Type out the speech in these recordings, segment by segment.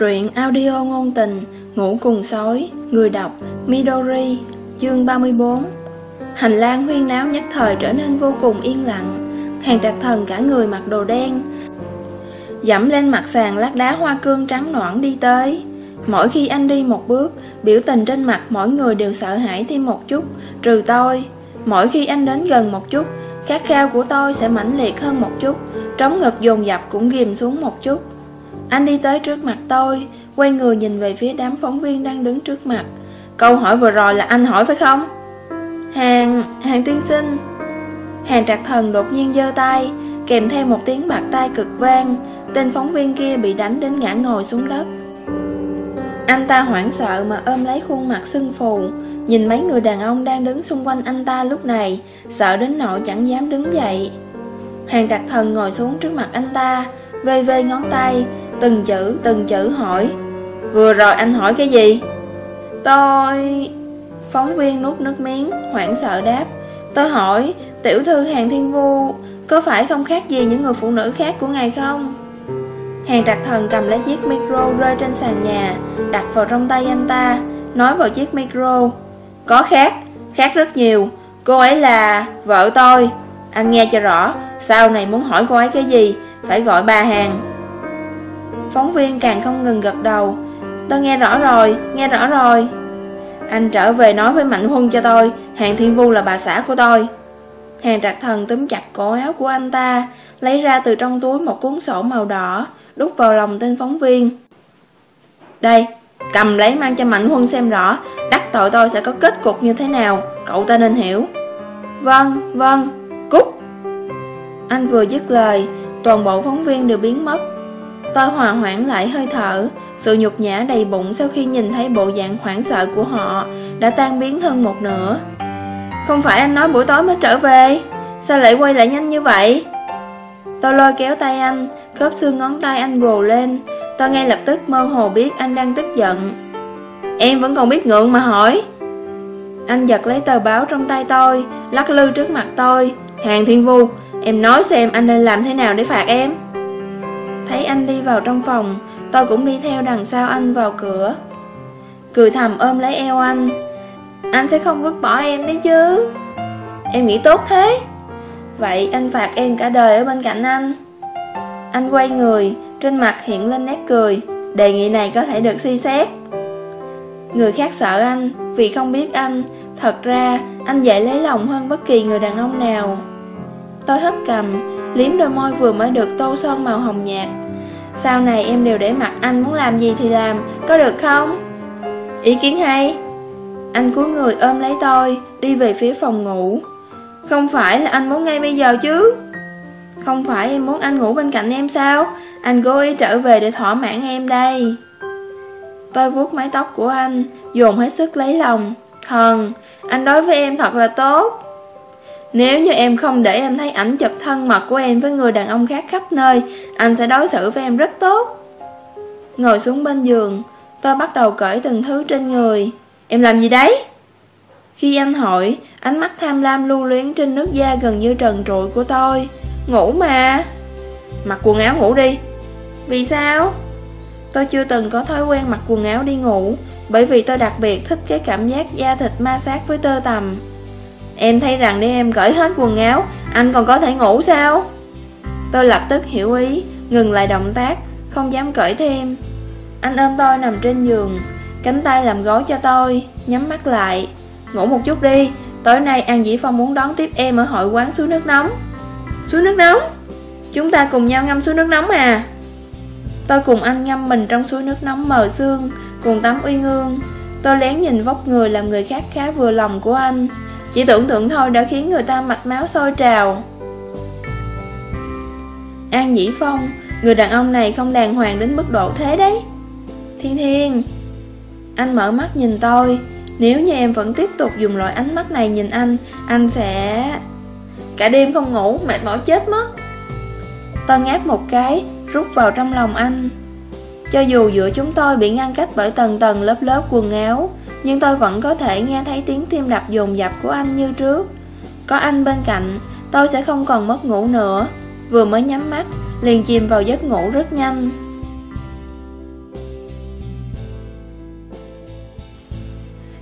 Truyện audio ngôn tình, Ngủ cùng sói, Người đọc, Midori, Chương 34 Hành lang huyên náo nhất thời trở nên vô cùng yên lặng. Hàng trạc thần cả người mặc đồ đen, Dẫm lên mặt sàn lát đá hoa cương trắng noãn đi tới. Mỗi khi anh đi một bước, Biểu tình trên mặt mỗi người đều sợ hãi thêm một chút. Trừ tôi, Mỗi khi anh đến gần một chút, Khát khao của tôi sẽ mãnh liệt hơn một chút. Trống ngực dồn dập cũng ghim xuống một chút. Anh đi tới trước mặt tôi Quay người nhìn về phía đám phóng viên đang đứng trước mặt. Câu hỏi vừa rồi là anh hỏi phải không? Hàng, hàng tiên sinh. Hàng trạc thần đột nhiên giơ tay Kèm theo một tiếng bạc tay cực vang. Tên phóng viên kia bị đánh đến ngã ngồi xuống đất. Anh ta hoảng sợ mà ôm lấy khuôn mặt sưng phù. Nhìn mấy người đàn ông đang đứng xung quanh anh ta lúc này Sợ đến nỗi chẳng dám đứng dậy. Hàng trạc thần ngồi xuống trước mặt anh ta Vê vê ngón tay Từng chữ từng chữ hỏi. Vừa rồi anh hỏi cái gì? Tôi... Phóng viên nuốt nước miếng Hoảng sợ đáp. Tôi hỏi Tiểu thư Hàng Thiên Vu Có phải không khác gì những người phụ nữ khác của ngài không? Hàng trạc thần cầm lấy chiếc micro rơi trên sàn nhà Đặt vào trong tay anh ta Nói vào chiếc micro. Có khác, khác rất nhiều. Cô ấy là vợ tôi. Anh nghe cho rõ Sau này muốn hỏi cô ấy cái gì Phải gọi bà hàng. Phóng viên càng không ngừng gật đầu. Tôi nghe rõ rồi, nghe rõ rồi. Anh trở về nói với Mạnh Huân cho tôi Hàng Thiên Vu là bà xã của tôi. Hàng trạc thần túm chặt cổ áo của anh ta Lấy ra từ trong túi một cuốn sổ màu đỏ Đút vào lòng tên phóng viên. Đây, cầm lấy mang cho Mạnh Huân xem rõ Đắc tội tôi sẽ có kết cục như thế nào Cậu ta nên hiểu. Vâng, vâng, cút. Anh vừa dứt lời Toàn bộ phóng viên đều biến mất. Tôi hòa hoãn lại hơi thở. Sự nhục nhã đầy bụng sau khi nhìn thấy bộ dạng hoảng sợ của họ Đã tan biến hơn một nửa. Không phải anh nói buổi tối mới trở về? Sao lại quay lại nhanh như vậy? Tôi lôi kéo tay anh, Khớp xương ngón tay anh gồ lên. Tôi ngay lập tức mơ hồ biết anh đang tức giận. Em vẫn còn biết ngượng mà hỏi. Anh giật lấy tờ báo trong tay tôi, Lắc lư trước mặt tôi. Hàng Thiên Vu, Em nói xem anh nên làm thế nào để phạt em. Thấy anh đi vào trong phòng, Tôi cũng đi theo đằng sau anh vào cửa. Cười thầm ôm lấy eo anh. Anh sẽ không vứt bỏ em đấy chứ? Em nghĩ tốt thế. Vậy anh phạt em cả đời ở bên cạnh anh. Anh quay người, Trên mặt hiện lên nét cười. Đề nghị này có thể được suy xét. Người khác sợ anh, Vì không biết anh. Thật ra, anh dễ lấy lòng hơn bất kỳ người đàn ông nào. Tôi hất cầm Liếm đôi môi vừa mới được tô son màu hồng nhạt. Sau này em đều để mặt anh muốn làm gì thì làm Có được không? Ý kiến hay. Anh cúi người ôm lấy tôi Đi về phía phòng ngủ. Không phải là anh muốn ngay bây giờ chứ? Không phải em muốn anh ngủ bên cạnh em sao? Anh cố ý trở về để thỏa mãn em đây. Tôi vuốt mái tóc của anh Dồn hết sức lấy lòng. Thần, anh đối với em thật là tốt nếu như em không để em thấy ảnh chụp thân mật của em với người đàn ông khác khắp nơi, anh sẽ đối xử với em rất tốt. Ngồi xuống bên giường, tôi bắt đầu cởi từng thứ trên người. Em làm gì đấy? Khi anh hỏi, ánh mắt tham lam lưu luyến trên nước da gần như trần trụi của tôi. Ngủ mà. Mặc quần áo ngủ đi. Vì sao? Tôi chưa từng có thói quen mặc quần áo đi ngủ, bởi vì tôi đặc biệt thích cái cảm giác da thịt ma sát với tơ tằm. Em thấy rằng nếu em cởi hết quần áo, Anh còn có thể ngủ sao? Tôi lập tức hiểu ý, Ngừng lại động tác, Không dám cởi thêm. Anh ôm tôi nằm trên giường, Cánh tay làm gối cho tôi, Nhắm mắt lại. Ngủ một chút đi, Tối nay An Dĩ Phong muốn đón tiếp em ở hội quán suối nước nóng. Suối nước nóng? Chúng ta cùng nhau ngâm suối nước nóng à? Tôi cùng anh ngâm mình trong suối nước nóng mờ sương, Cùng tắm uy ngương Tôi lén nhìn vóc người làm người khác khá vừa lòng của anh chỉ tưởng tượng thôi đã khiến người ta mạch máu sôi trào. An Dĩ Phong Người đàn ông này không đàng hoàng đến mức độ thế đấy. Thiên Thiên Anh mở mắt nhìn tôi. Nếu như em vẫn tiếp tục dùng loại ánh mắt này nhìn anh Anh sẽ... Cả đêm không ngủ, mệt mỏi chết mất. Tôi ngáp một cái Rút vào trong lòng anh. Cho dù giữa chúng tôi bị ngăn cách bởi tầng tầng lớp lớp quần áo, nhưng tôi vẫn có thể nghe thấy tiếng tim đập dồn dập của anh như trước. Có anh bên cạnh, tôi sẽ không còn mất ngủ nữa. Vừa mới nhắm mắt, liền chìm vào giấc ngủ rất nhanh.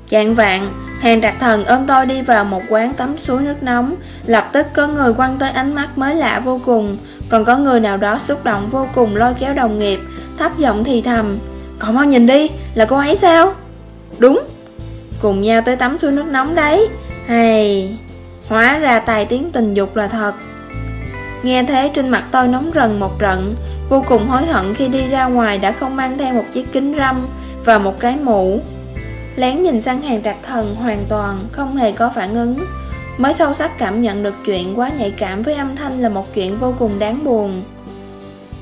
Chạng vạn, Hèn đặc thần ôm tôi đi vào một quán tắm suối nước nóng Lập tức có người quăng tới ánh mắt mới lạ vô cùng Còn có người nào đó xúc động vô cùng lôi kéo đồng nghiệp Thấp giọng thì thầm Cậu mau nhìn đi, là cô ấy sao? Đúng. Cùng nhau tới tắm suối nước nóng đấy. Hay Hóa ra tài tiếng tình dục là thật. Nghe thế trên mặt tôi nóng rần một trận Vô cùng hối hận khi đi ra ngoài đã không mang theo một chiếc kính râm Và một cái mũ. Lén nhìn sang hàng trạc thần hoàn toàn Không hề có phản ứng. Mới sâu sắc cảm nhận được chuyện quá nhạy cảm với âm thanh là một chuyện vô cùng đáng buồn.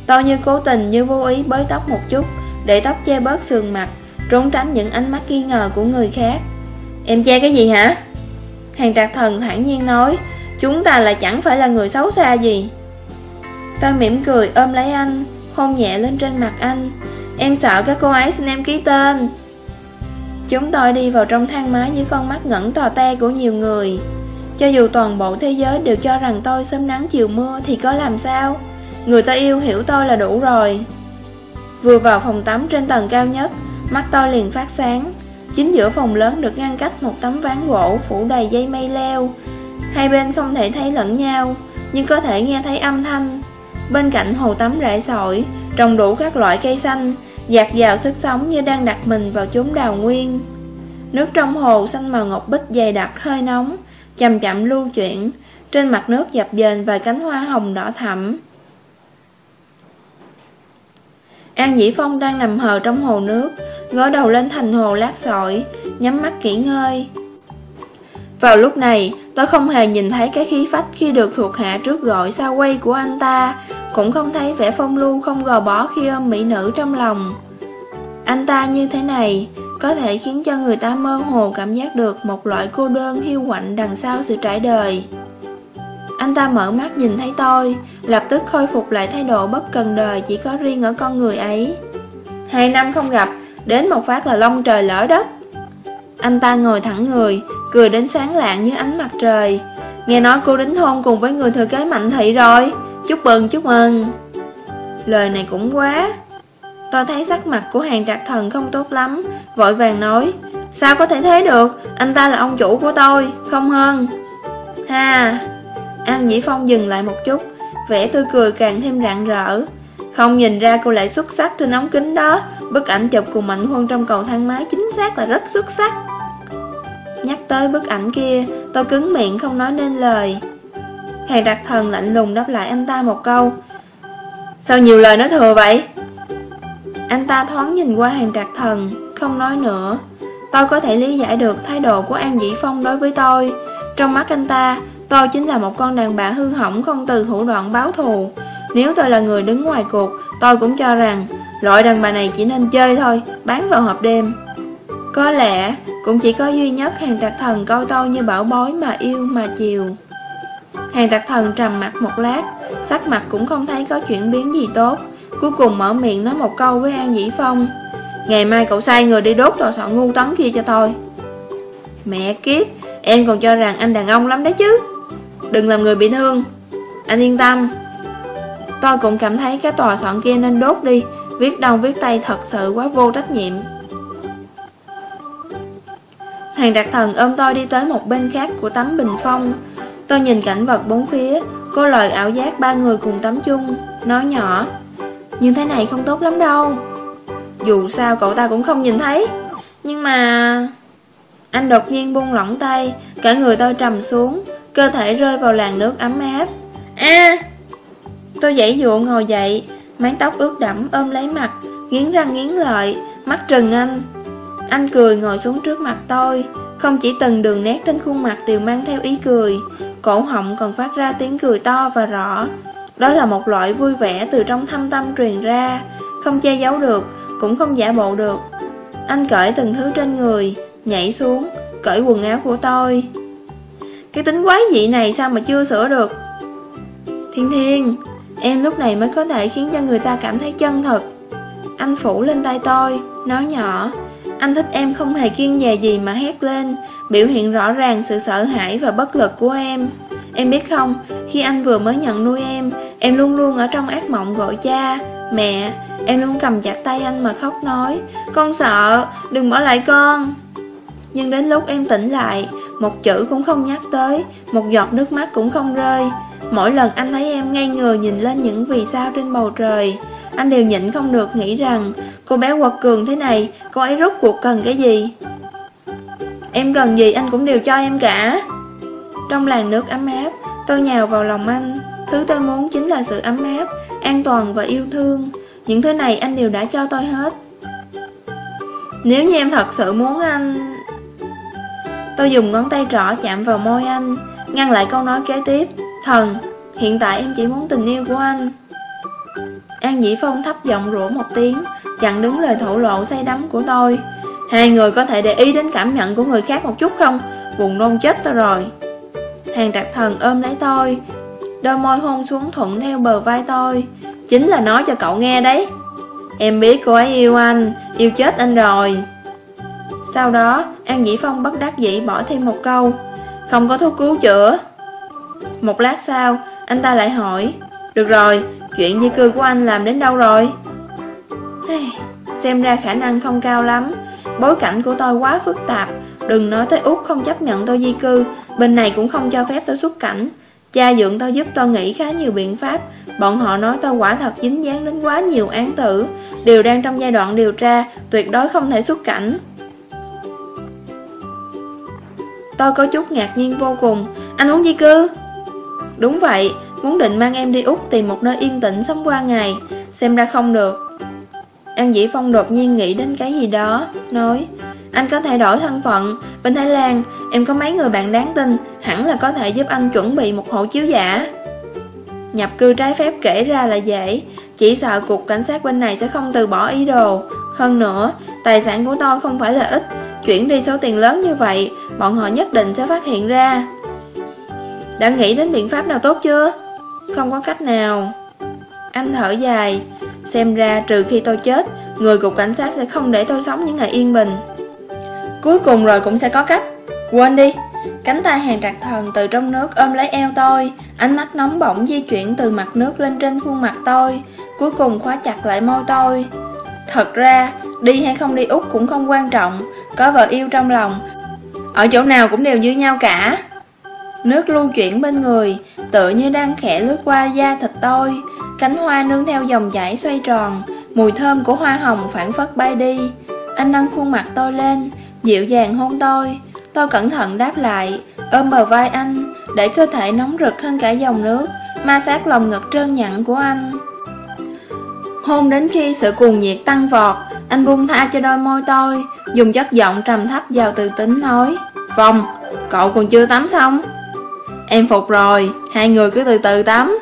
Tôi như cố tình như vô ý bới tóc một chút, Để tóc che bớt sườn mặt, Trốn tránh những ánh mắt nghi ngờ của người khác. Em che cái gì hả? Hàng trạc thần thản nhiên nói, Chúng ta là chẳng phải là người xấu xa gì. Tôi mỉm cười ôm lấy anh Hôn nhẹ lên trên mặt anh. Em sợ các cô ấy xin em ký tên. Chúng tôi đi vào trong thang máy dưới con mắt ngẩn tò te của nhiều người. Cho dù toàn bộ thế giới đều cho rằng tôi sớm nắng chiều mưa thì có làm sao? Người ta yêu hiểu tôi là đủ rồi. Vừa vào phòng tắm trên tầng cao nhất, Mắt tôi liền phát sáng. Chính giữa phòng lớn được ngăn cách một tấm ván gỗ phủ đầy dây mây leo. Hai bên không thể thấy lẫn nhau, Nhưng có thể nghe thấy âm thanh. Bên cạnh hồ tắm rải sỏi Trồng đủ các loại cây xanh, Dạt dào sức sống như đang đặt mình vào chốn đào nguyên. Nước trong hồ xanh màu ngọc bích dày đặc hơi nóng, Chậm chậm lưu chuyển. Trên mặt nước dập dềnh vài cánh hoa hồng đỏ thẫm. An Dĩ Phong đang nằm hờ trong hồ nước ngó đầu lên thành hồ lát sỏi, Nhắm mắt kỹ ngơi. Vào lúc này, Tôi không hề nhìn thấy cái khí phách Khi được thuộc hạ trước gọi sao quay của anh ta, Cũng không thấy vẻ phong lưu Không gò bó khi ôm mỹ nữ trong lòng. Anh ta như thế này Có thể khiến cho người ta mơ hồ Cảm giác được một loại cô đơn hiu quạnh Đằng sau sự trải đời anh ta mở mắt nhìn thấy tôi, Lập tức khôi phục lại thái độ bất cần đời Chỉ có riêng ở con người ấy. Hai năm không gặp, Đến một phát là lông trời lỡ đất. Anh ta ngồi thẳng người, Cười đến sáng lạng như ánh mặt trời. Nghe nói cô đính hôn cùng với người thừa kế mạnh thị rồi. Chúc mừng chúc mừng. Lời này cũng quá. Tôi thấy sắc mặt của hàng trạc thần không tốt lắm, Vội vàng nói, Sao có thể thế được? Anh ta là ông chủ của tôi, Không hơn. Ha! An Dĩ Phong dừng lại một chút, Vẻ tươi cười càng thêm rạng rỡ. Không nhìn ra cô lại xuất sắc trên ống kính đó, Bức ảnh chụp cùng Mạnh Huân trong cầu thang máy chính xác là rất xuất sắc. Nhắc tới bức ảnh kia, Tôi cứng miệng không nói nên lời. Hàng đặc thần lạnh lùng đáp lại anh ta một câu. Sao nhiều lời nói thừa vậy? Anh ta thoáng nhìn qua hàng đặc thần, Không nói nữa. Tôi có thể lý giải được thái độ của An Dĩ Phong đối với tôi. Trong mắt anh ta Tôi chính là một con đàn bà hư hỏng không từ thủ đoạn báo thù. Nếu tôi là người đứng ngoài cuộc, Tôi cũng cho rằng Loại đàn bà này chỉ nên chơi thôi, Bán vào hộp đêm. Có lẽ cũng chỉ có duy nhất hàng trạc thần câu tôi như bảo bối mà yêu mà chiều. Hàng trạc thần trầm mặt một lát, Sắc mặt cũng không thấy có chuyển biến gì tốt. Cuối cùng mở miệng nói một câu với An Dĩ Phong, Ngày mai cậu sai người đi đốt tòa soạn ngu tấn kia cho tôi. Mẹ kiếp, Em còn cho rằng anh đàn ông lắm đấy chứ. Đừng làm người bị thương. Anh yên tâm. Tôi cũng cảm thấy cái tòa soạn kia nên đốt đi. Viết đông viết tay thật sự quá vô trách nhiệm. Thằng đặc thần ôm tôi đi tới một bên khác của tấm bình phong. Tôi nhìn cảnh vật bốn phía, cô lời ảo giác ba người cùng tắm chung, Nói nhỏ Nhưng thế này không tốt lắm đâu. Dù sao cậu ta cũng không nhìn thấy. Nhưng mà... Anh đột nhiên buông lỏng tay, Cả người tôi trầm xuống Cơ thể rơi vào làn nước ấm áp. A, Tôi dãy dụa ngồi dậy, Mái tóc ướt đẫm ôm lấy mặt, Nghiến răng nghiến lợi, Mắt trừng anh. Anh cười ngồi xuống trước mặt tôi, Không chỉ từng đường nét trên khuôn mặt đều mang theo ý cười, Cổ họng còn phát ra tiếng cười to và rõ. Đó là một loại vui vẻ từ trong thâm tâm truyền ra, Không che giấu được, Cũng không giả bộ được. Anh cởi từng thứ trên người, Nhảy xuống, Cởi quần áo của tôi cái tính quái dị này sao mà chưa sửa được? Thiên Thiên, Em lúc này mới có thể khiến cho người ta cảm thấy chân thật. Anh phủ lên tay tôi, Nói nhỏ, Anh thích em không hề kiên dè gì mà hét lên, Biểu hiện rõ ràng sự sợ hãi và bất lực của em. Em biết không, Khi anh vừa mới nhận nuôi em Em luôn luôn ở trong ác mộng gọi cha, Mẹ. Em luôn cầm chặt tay anh mà khóc nói, Con sợ, Đừng bỏ lại con. Nhưng đến lúc em tỉnh lại một chữ cũng không nhắc tới, Một giọt nước mắt cũng không rơi. Mỗi lần anh thấy em ngay ngừa nhìn lên những vì sao trên bầu trời, Anh đều nhịn không được nghĩ rằng, Cô bé quật cường thế này, Cô ấy rốt cuộc cần cái gì? Em cần gì anh cũng đều cho em cả. Trong làn nước ấm áp, Tôi nhào vào lòng anh. Thứ tôi muốn chính là sự ấm áp, An toàn và yêu thương. Những thứ này anh đều đã cho tôi hết. Nếu như em thật sự muốn anh Tôi dùng ngón tay trỏ chạm vào môi anh Ngăn lại câu nói kế tiếp Thần, hiện tại em chỉ muốn tình yêu của anh. An Dĩ Phong thấp giọng rủa một tiếng Chặn đứng lời thổ lộ say đắm của tôi. Hai người có thể để ý đến cảm nhận của người khác một chút không? Buồn nôn chết tôi rồi. Hàng đặc thần ôm lấy tôi Đôi môi hôn xuống thuận theo bờ vai tôi. Chính là nói cho cậu nghe đấy. Em biết cô ấy yêu anh Yêu chết anh rồi. Sau đó, An Dĩ Phong bất đắc dĩ bỏ thêm một câu, Không có thuốc cứu chữa. Một lát sau, Anh ta lại hỏi, Được rồi, Chuyện di cư của anh làm đến đâu rồi? Xem ra khả năng không cao lắm. Bối cảnh của tôi quá phức tạp, Đừng nói tới Úc không chấp nhận tôi di cư, Bên này cũng không cho phép tôi xuất cảnh. Cha dưỡng tôi giúp tôi nghĩ khá nhiều biện pháp, Bọn họ nói tôi quả thật dính dáng đến quá nhiều án tử, Đều đang trong giai đoạn điều tra, Tuyệt đối không thể xuất cảnh. Tôi có chút ngạc nhiên vô cùng. Anh muốn di cư? Đúng vậy, Muốn định mang em đi Úc tìm một nơi yên tĩnh sống qua ngày. Xem ra không được. An Dĩ Phong đột nhiên nghĩ đến cái gì đó, Nói, Anh có thể đổi thân phận. Bên Thái Lan, Em có mấy người bạn đáng tin, Hẳn là có thể giúp anh chuẩn bị một hộ chiếu giả. Nhập cư trái phép kể ra là dễ. Chỉ sợ cục cảnh sát bên này sẽ không từ bỏ ý đồ. Hơn nữa, Tài sản của tôi không phải là ít Chuyển đi số tiền lớn như vậy, Bọn họ nhất định sẽ phát hiện ra. Đã nghĩ đến biện pháp nào tốt chưa? Không có cách nào. Anh thở dài, Xem ra trừ khi tôi chết, Người cục cảnh sát sẽ không để tôi sống những ngày yên bình. Cuối cùng rồi cũng sẽ có cách. Quên đi, Cánh tay hàng trạc thần từ trong nước ôm lấy eo tôi, Ánh mắt nóng bỏng di chuyển từ mặt nước lên trên khuôn mặt tôi, Cuối cùng khóa chặt lại môi tôi. Thật ra, Đi hay không đi Úc cũng không quan trọng có vợ yêu trong lòng. Ở chỗ nào cũng đều như nhau cả. Nước lưu chuyển bên người, Tựa như đang khẽ lướt qua da thịt tôi. Cánh hoa nương theo dòng chảy xoay tròn, Mùi thơm của hoa hồng phản phất bay đi. Anh nâng khuôn mặt tôi lên, Dịu dàng hôn tôi. Tôi cẩn thận đáp lại, Ôm bờ vai anh, Để cơ thể nóng rực hơn cả dòng nước, Ma sát lòng ngực trơn nhẵn của anh. Hôn đến khi sự cuồng nhiệt tăng vọt anh buông tha cho đôi môi tôi Dùng chất giọng trầm thấp vào từ tính nói Phong, cậu còn chưa tắm xong. Em phục rồi, hai người cứ từ từ tắm.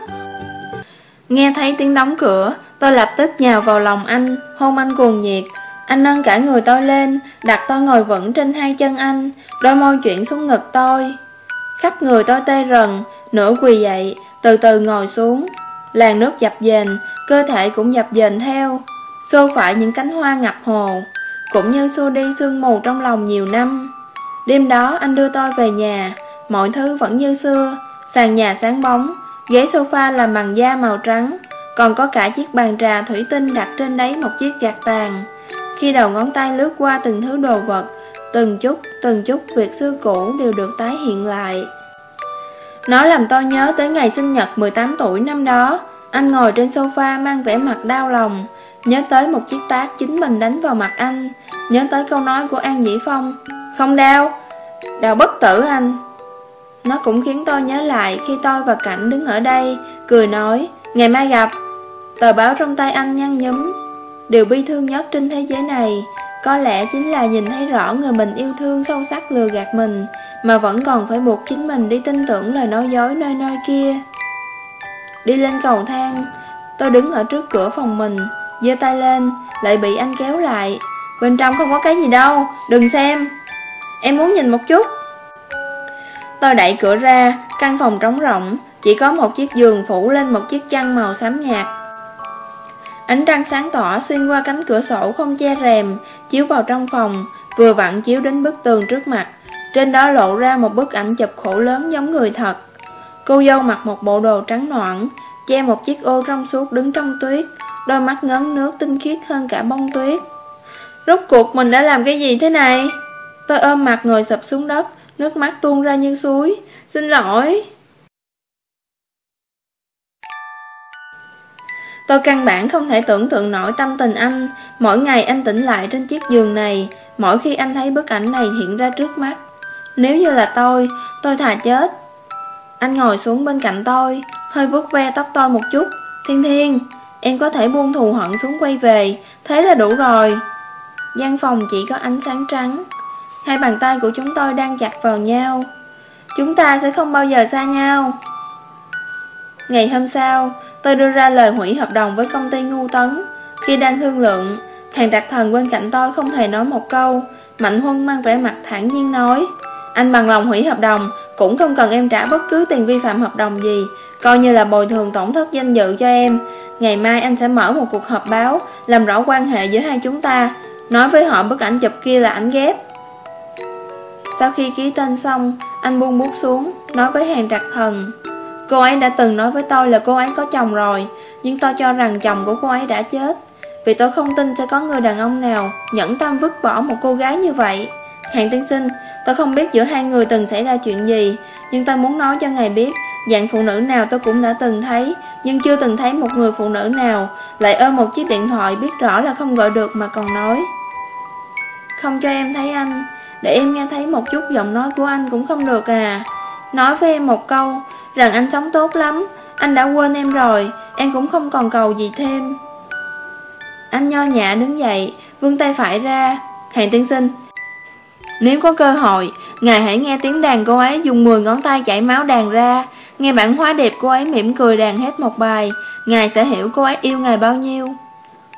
Nghe thấy tiếng đóng cửa Tôi lập tức nhào vào lòng anh Hôn anh cuồng nhiệt. Anh nâng cả người tôi lên Đặt tôi ngồi vững trên hai chân anh Đôi môi chuyển xuống ngực tôi. Khắp người tôi tê rần Nửa quỳ dậy Từ từ ngồi xuống. Làn nước dập dềnh Cơ thể cũng dập dềnh theo. Xô phải những cánh hoa ngập hồ Cũng như xô đi sương mù trong lòng nhiều năm. Đêm đó anh đưa tôi về nhà Mọi thứ vẫn như xưa Sàn nhà sáng bóng Ghế sofa làm bằng da màu trắng Còn có cả chiếc bàn trà thủy tinh đặt trên đấy một chiếc gạt tàn. Khi đầu ngón tay lướt qua từng thứ đồ vật Từng chút, từng chút việc xưa cũ đều được tái hiện lại. Nó làm tôi nhớ tới ngày sinh nhật 18 tuổi năm đó Anh ngồi trên sofa mang vẻ mặt đau lòng Nhớ tới một chiếc tác chính mình đánh vào mặt anh Nhớ tới câu nói của An Dĩ Phong Không đau Đau bất tử anh nó cũng khiến tôi nhớ lại khi tôi và Cảnh đứng ở đây, cười nói, ngày mai gặp. Tờ báo trong tay anh nhăn nhúm. Điều bi thương nhất trên thế giới này, có lẽ chính là nhìn thấy rõ người mình yêu thương sâu sắc lừa gạt mình, mà vẫn còn phải buộc chính mình đi tin tưởng lời nói dối nơi nơi kia. Đi lên cầu thang, tôi đứng ở trước cửa phòng mình, giơ tay lên, lại bị anh kéo lại. Bên trong không có cái gì đâu, đừng xem. Em muốn nhìn một chút. Tôi đẩy cửa ra, căn phòng trống rộng, chỉ có một chiếc giường phủ lên một chiếc chăn màu xám nhạt. Ánh trăng sáng tỏ xuyên qua cánh cửa sổ không che rèm, chiếu vào trong phòng, vừa vặn chiếu đến bức tường trước mặt. Trên đó lộ ra một bức ảnh chụp khổ lớn giống người thật. Cô dâu mặc một bộ đồ trắng noãn, che một chiếc ô trong suốt đứng trong tuyết, đôi mắt ngấn nước tinh khiết hơn cả bông tuyết. Rốt cuộc mình đã làm cái gì thế này? Tôi ôm mặt ngồi sập xuống đất, nước mắt tuôn ra như suối. Xin lỗi. Tôi căn bản không thể tưởng tượng nổi tâm tình anh Mỗi ngày anh tỉnh lại trên chiếc giường này Mỗi khi anh thấy bức ảnh này hiện ra trước mắt Nếu như là tôi, tôi thà chết Anh ngồi xuống bên cạnh tôi Hơi vuốt ve tóc tôi một chút Thiên thiên, em có thể buông thù hận xuống quay về. Thế là đủ rồi. Gian phòng chỉ có ánh sáng trắng. Hai bàn tay của chúng tôi đang chặt vào nhau. Chúng ta sẽ không bao giờ xa nhau. Ngày hôm sau, Tôi đưa ra lời hủy hợp đồng với công ty ngu tấn. Khi đang thương lượng, Hàng đặc thần bên cạnh tôi không hề nói một câu. Mạnh Huân mang vẻ mặt thản nhiên nói, Anh bằng lòng hủy hợp đồng, Cũng không cần em trả bất cứ tiền vi phạm hợp đồng gì. Coi như là bồi thường tổn thất danh dự cho em. Ngày mai anh sẽ mở một cuộc họp báo, Làm rõ quan hệ giữa hai chúng ta. Nói với họ bức ảnh chụp kia là ảnh ghép. Sau khi ký tên xong, Anh buông bút xuống, Nói với hàng trạc thần. Cô ấy đã từng nói với tôi là cô ấy có chồng rồi, Nhưng tôi cho rằng chồng của cô ấy đã chết. Vì tôi không tin sẽ có người đàn ông nào Nhẫn tâm vứt bỏ một cô gái như vậy. Hàng tiên sinh, Tôi không biết giữa hai người từng xảy ra chuyện gì, Nhưng tôi muốn nói cho ngài biết Dạng phụ nữ nào tôi cũng đã từng thấy Nhưng chưa từng thấy một người phụ nữ nào Lại ôm một chiếc điện thoại biết rõ là không gọi được mà còn nói Không cho em thấy anh Để em nghe thấy một chút giọng nói của anh cũng không được à Nói với em một câu rằng anh sống tốt lắm, anh đã quên em rồi, em cũng không còn cầu gì thêm. Anh nho nhã đứng dậy, vươn tay phải ra, hàng tiên sinh. Nếu có cơ hội, ngài hãy nghe tiếng đàn cô ấy dùng 10 ngón tay chảy máu đàn ra, nghe bản hóa đẹp cô ấy mỉm cười đàn hết một bài, ngài sẽ hiểu cô ấy yêu ngài bao nhiêu.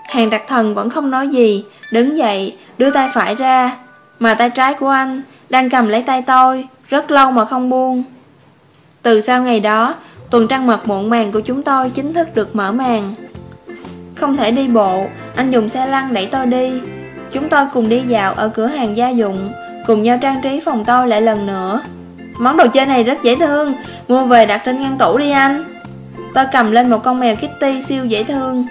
Hàng đặc thần vẫn không nói gì, đứng dậy, đưa tay phải ra, mà tay trái của anh đang cầm lấy tay tôi, rất lâu mà không buông. Từ sau ngày đó, tuần trăng mật muộn màng của chúng tôi chính thức được mở màn. Không thể đi bộ, anh dùng xe lăn đẩy tôi đi. Chúng tôi cùng đi dạo ở cửa hàng gia dụng, cùng nhau trang trí phòng tôi lại lần nữa. Món đồ chơi này rất dễ thương, mua về đặt trên ngăn tủ đi anh. Tôi cầm lên một con mèo Kitty siêu dễ thương.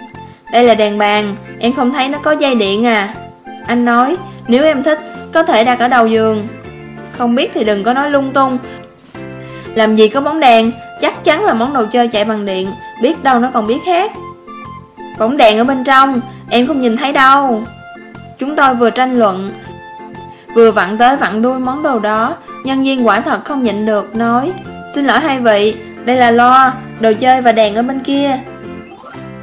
Đây là đèn bàn, em không thấy nó có dây điện à? Anh nói, nếu em thích, có thể đặt ở đầu giường. Không biết thì đừng có nói lung tung, làm gì có bóng đèn Chắc chắn là món đồ chơi chạy bằng điện Biết đâu nó còn biết khác Bóng đèn ở bên trong Em không nhìn thấy đâu Chúng tôi vừa tranh luận Vừa vặn tới vặn đuôi món đồ đó Nhân viên quả thật không nhịn được Nói Xin lỗi hai vị Đây là loa Đồ chơi và đèn ở bên kia.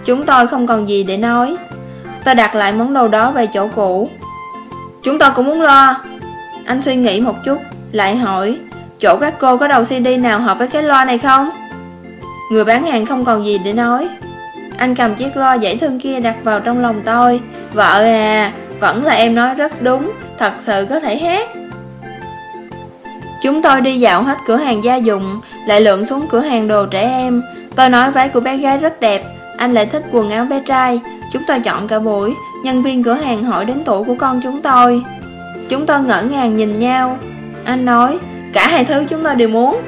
Chúng tôi không còn gì để nói. Tôi đặt lại món đồ đó về chỗ cũ. Chúng tôi cũng muốn lo. Anh suy nghĩ một chút Lại hỏi Chỗ các cô có đầu CD nào hợp với cái loa này không? Người bán hàng không còn gì để nói. Anh cầm chiếc loa dễ thương kia đặt vào trong lòng tôi Vợ à, vẫn là em nói rất đúng, Thật sự có thể hát. Chúng tôi đi dạo hết cửa hàng gia dụng, Lại lượn xuống cửa hàng đồ trẻ em. Tôi nói váy của bé gái rất đẹp, Anh lại thích quần áo bé trai. Chúng tôi chọn cả buổi, Nhân viên cửa hàng hỏi đến tuổi của con chúng tôi. Chúng tôi ngỡ ngàng nhìn nhau. Anh nói, Cả hai thứ chúng tôi đều muốn.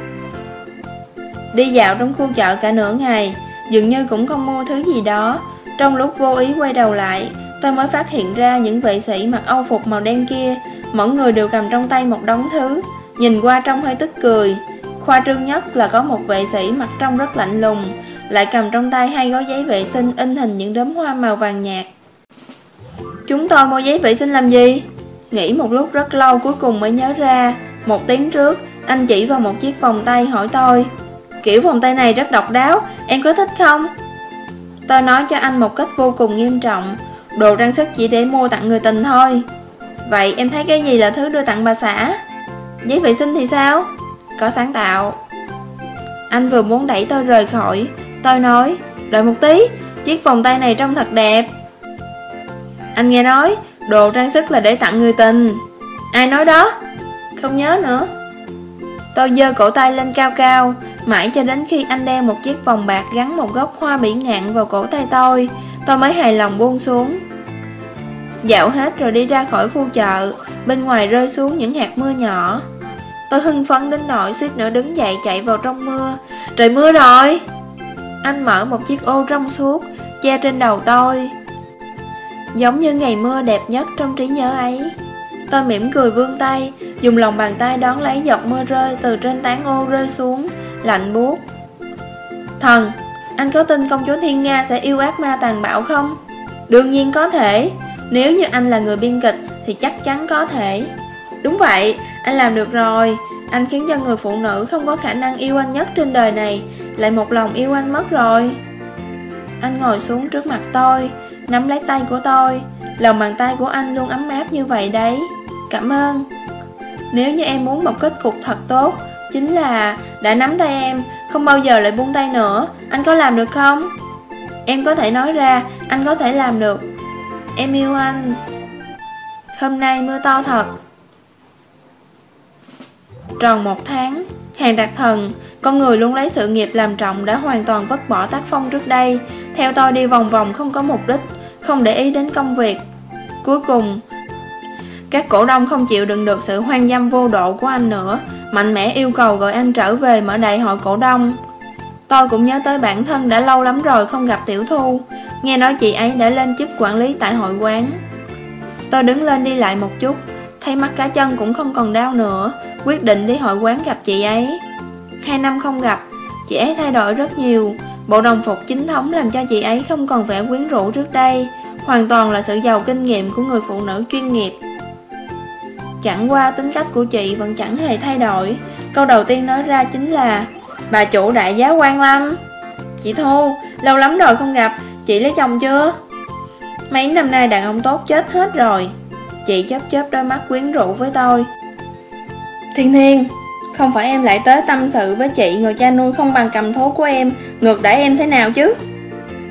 Đi dạo trong khu chợ cả nửa ngày, Dường như cũng không mua thứ gì đó. Trong lúc vô ý quay đầu lại Tôi mới phát hiện ra những vệ sĩ mặc âu phục màu đen kia. Mỗi người đều cầm trong tay một đống thứ. Nhìn qua trông hơi tức cười. Khoa trương nhất là có một vệ sĩ mặc trông rất lạnh lùng Lại cầm trong tay hai gói giấy vệ sinh in hình những đốm hoa màu vàng nhạt. Chúng tôi mua giấy vệ sinh làm gì? Nghĩ một lúc rất lâu cuối cùng mới nhớ ra. Một tiếng trước, anh chỉ vào một chiếc vòng tay hỏi tôi Kiểu vòng tay này rất độc đáo, em có thích không? Tôi nói cho anh một cách vô cùng nghiêm trọng. Đồ trang sức chỉ để mua tặng người tình thôi. Vậy em thấy cái gì là thứ đưa tặng bà xã? Giấy vệ sinh thì sao? Có sáng tạo. Anh vừa muốn đẩy tôi rời khỏi. Tôi nói, Đợi một tí, Chiếc vòng tay này trông thật đẹp. Anh nghe nói, Đồ trang sức là để tặng người tình. Ai nói đó? Không nhớ nữa. Tôi giơ cổ tay lên cao cao, Mãi cho đến khi anh đeo một chiếc vòng bạc gắn một góc hoa bỉ ngạn vào cổ tay tôi. Tôi mới hài lòng buông xuống. Dạo hết rồi đi ra khỏi khu chợ Bên ngoài rơi xuống những hạt mưa nhỏ. Tôi hưng phấn đến nỗi suýt nữa đứng dậy chạy vào trong mưa. Trời mưa rồi! Anh mở một chiếc ô trong suốt Che trên đầu tôi. Giống như ngày mưa đẹp nhất trong trí nhớ ấy. Tôi mỉm cười vươn tay Dùng lòng bàn tay đón lấy giọt mưa rơi Từ trên tán ô rơi xuống Lạnh buốt. Thần, anh có tin công chúa Thiên Nga sẽ yêu ác ma tàn bạo không? Đương nhiên có thể. Nếu như anh là người biên kịch Thì chắc chắn có thể. Đúng vậy, anh làm được rồi. Anh khiến cho người phụ nữ không có khả năng yêu anh nhất trên đời này Lại một lòng yêu anh mất rồi. Anh ngồi xuống trước mặt tôi Nắm lấy tay của tôi. Lòng bàn tay của anh luôn ấm áp như vậy đấy. Cảm ơn. Nếu như em muốn một kết cục thật tốt Chính là đã nắm tay em không bao giờ lại buông tay nữa. Anh có làm được không? Em có thể nói ra, Anh có thể làm được. Em yêu anh. Hôm nay mưa to thật. Tròn một tháng, Hàng đặc thần, Con người luôn lấy sự nghiệp làm trọng Đã hoàn toàn vứt bỏ tác phong trước đây. Theo tôi đi vòng vòng không có mục đích, Không để ý đến công việc. Cuối cùng, Các cổ đông không chịu đựng được sự hoang dâm vô độ của anh nữa. Mạnh mẽ yêu cầu gọi anh trở về mở đại hội cổ đông. Tôi cũng nhớ tới bản thân đã lâu lắm rồi không gặp Tiểu Thu. Nghe nói chị ấy đã lên chức quản lý tại hội quán. Tôi đứng lên đi lại một chút, Thấy mắt cá chân cũng không còn đau nữa, Quyết định đi hội quán gặp chị ấy. Hai năm không gặp, Chị ấy thay đổi rất nhiều. Bộ đồng phục chính thống làm cho chị ấy không còn vẻ quyến rũ trước đây, Hoàn toàn là sự giàu kinh nghiệm của người phụ nữ chuyên nghiệp. Chẳng qua tính cách của chị vẫn chẳng hề thay đổi. Câu đầu tiên nói ra chính là Bà chủ đại giá quan lâm Chị Thu, lâu lắm rồi không gặp Chị lấy chồng chưa? Mấy năm nay đàn ông tốt chết hết rồi. Chị chớp chớp đôi mắt quyến rũ với tôi. Thiên Thiên Không phải em lại tới tâm sự với chị Người cha nuôi không bằng cầm thố của em Ngược đãi em thế nào chứ?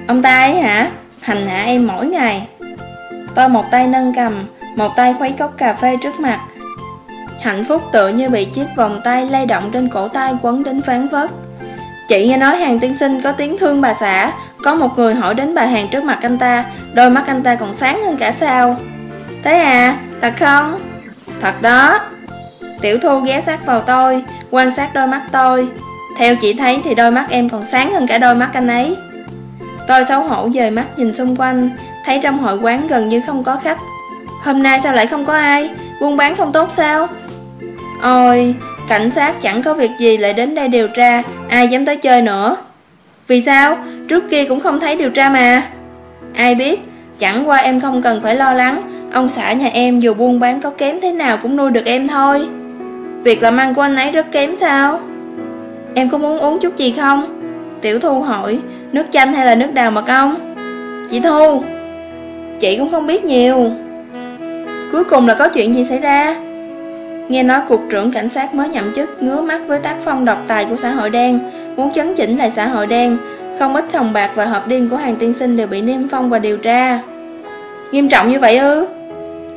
Ông ta ấy hả? Hành hạ em mỗi ngày. Tôi một tay nâng cầm. Một tay khuấy cốc cà phê trước mặt. Hạnh phúc tựa như bị chiếc vòng tay lay động trên cổ tay quấn đến phán vớt. Chị nghe nói hàng tiên sinh có tiếng thương bà xã. Có một người hỏi đến bà hàng trước mặt anh ta. Đôi mắt anh ta còn sáng hơn cả sao. Thế à, thật không? Thật đó. Tiểu thu ghé sát vào tôi Quan sát đôi mắt tôi. Theo chị thấy thì đôi mắt em còn sáng hơn cả đôi mắt anh ấy. Tôi xấu hổ dời mắt nhìn xung quanh Thấy trong hội quán gần như không có khách. Hôm nay sao lại không có ai? Buôn bán không tốt sao? Ôi, Cảnh sát chẳng có việc gì lại đến đây điều tra, Ai dám tới chơi nữa. Vì sao? Trước kia cũng không thấy điều tra mà. Ai biết, Chẳng qua em không cần phải lo lắng, Ông xã nhà em dù buôn bán có kém thế nào cũng nuôi được em thôi. Việc làm ăn của anh ấy rất kém sao? Em có muốn uống chút gì không? Tiểu Thu hỏi, Nước chanh hay là nước đào mật ong? Chị Thu, Chị cũng không biết nhiều. Cuối cùng là có chuyện gì xảy ra? Nghe nói cục trưởng cảnh sát mới nhậm chức Ngứa mắt với tác phong độc tài của xã hội đen Muốn chấn chỉnh lại xã hội đen. Không ít sòng bạc và hợp đêm của hàng tiên sinh Đều bị niêm phong và điều tra. Nghiêm trọng như vậy ư?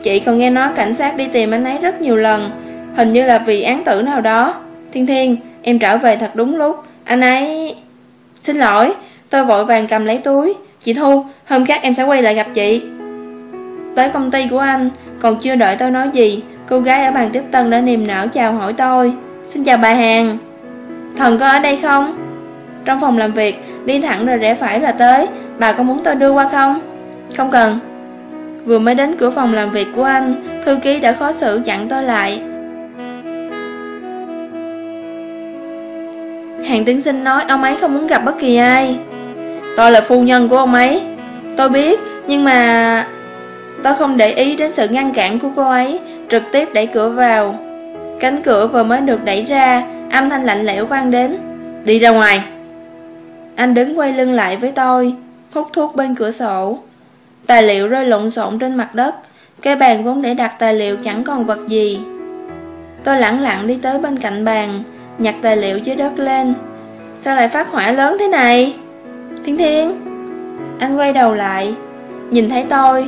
Chị còn nghe nói cảnh sát đi tìm anh ấy rất nhiều lần Hình như là vì án tử nào đó. Thiên Thiên, em trở về thật đúng lúc. Anh ấy... Xin lỗi, tôi vội vàng cầm lấy túi. Chị Thu, hôm khác em sẽ quay lại gặp chị. Tới công ty của anh còn chưa đợi tôi nói gì, Cô gái ở bàn tiếp tân đã niềm nở chào hỏi tôi. Xin chào bà Hàng Thần có ở đây không? Trong phòng làm việc, Đi thẳng rồi rẽ phải là tới. Bà có muốn tôi đưa qua không? Không cần. Vừa mới đến cửa phòng làm việc của anh, Thư ký đã khó xử chặn tôi lại. Hàng tiến sinh nói ông ấy không muốn gặp bất kỳ ai. Tôi là phu nhân của ông ấy. Tôi biết, Nhưng mà Tôi không để ý đến sự ngăn cản của cô ấy, Trực tiếp đẩy cửa vào. Cánh cửa vừa mới được đẩy ra, Âm thanh lạnh lẽo vang đến. Đi ra ngoài. Anh đứng quay lưng lại với tôi, Hút thuốc bên cửa sổ. Tài liệu rơi lộn xộn trên mặt đất, Cái bàn vốn để đặt tài liệu chẳng còn vật gì. Tôi lặng lặng đi tới bên cạnh bàn, Nhặt tài liệu dưới đất lên. Sao lại phát hỏa lớn thế này? Thiên Thiên. Anh quay đầu lại, Nhìn thấy tôi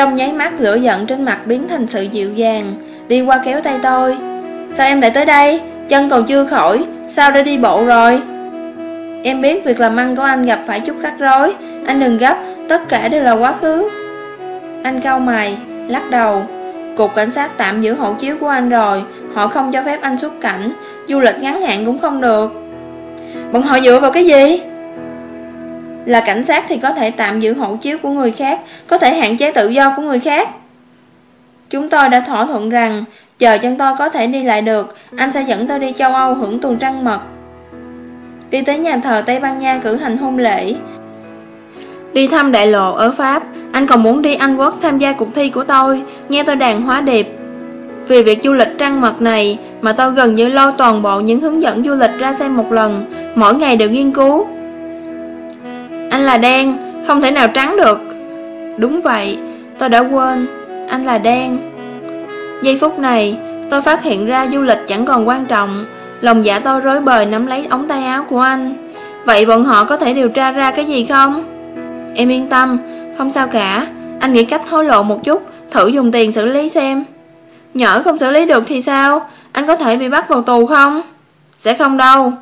trong nháy mắt lửa giận trên mặt biến thành sự dịu dàng. Đi qua kéo tay tôi. Sao em lại tới đây? Chân còn chưa khỏi. Sao đã đi bộ rồi? Em biết việc làm ăn của anh gặp phải chút rắc rối. Anh đừng gấp. Tất cả đều là quá khứ. Anh cau mày, Lắc đầu. Cục cảnh sát tạm giữ hộ chiếu của anh rồi. Họ không cho phép anh xuất cảnh. Du lịch ngắn hạn cũng không được. Bọn họ dựa vào cái gì? Là cảnh sát thì có thể tạm giữ hộ chiếu của người khác, Có thể hạn chế tự do của người khác. Chúng tôi đã thỏa thuận rằng, Chờ chân tôi có thể đi lại được, Anh sẽ dẫn tôi đi châu Âu hưởng tuần trăng mật. Đi tới nhà thờ Tây Ban Nha cử hành hôn lễ. Đi thăm đại lộ ở Pháp, Anh còn muốn đi Anh Quốc tham gia cuộc thi của tôi, Nghe tôi đàn hóa điệp. Vì việc du lịch trăng mật này Mà tôi gần như lôi toàn bộ những hướng dẫn du lịch ra xem một lần, Mỗi ngày đều nghiên cứu. Anh là đen, Không thể nào trắng được. Đúng vậy, Tôi đã quên, Anh là đen. Giây phút này, Tôi phát hiện ra du lịch chẳng còn quan trọng. Lòng dạ tôi rối bời nắm lấy ống tay áo của anh. Vậy bọn họ có thể điều tra ra cái gì không? Em yên tâm, Không sao cả. Anh nghĩ cách hối lộ một chút, Thử dùng tiền xử lý xem. Nhỡ không xử lý được thì sao? Anh có thể bị bắt vào tù không? Sẽ không đâu.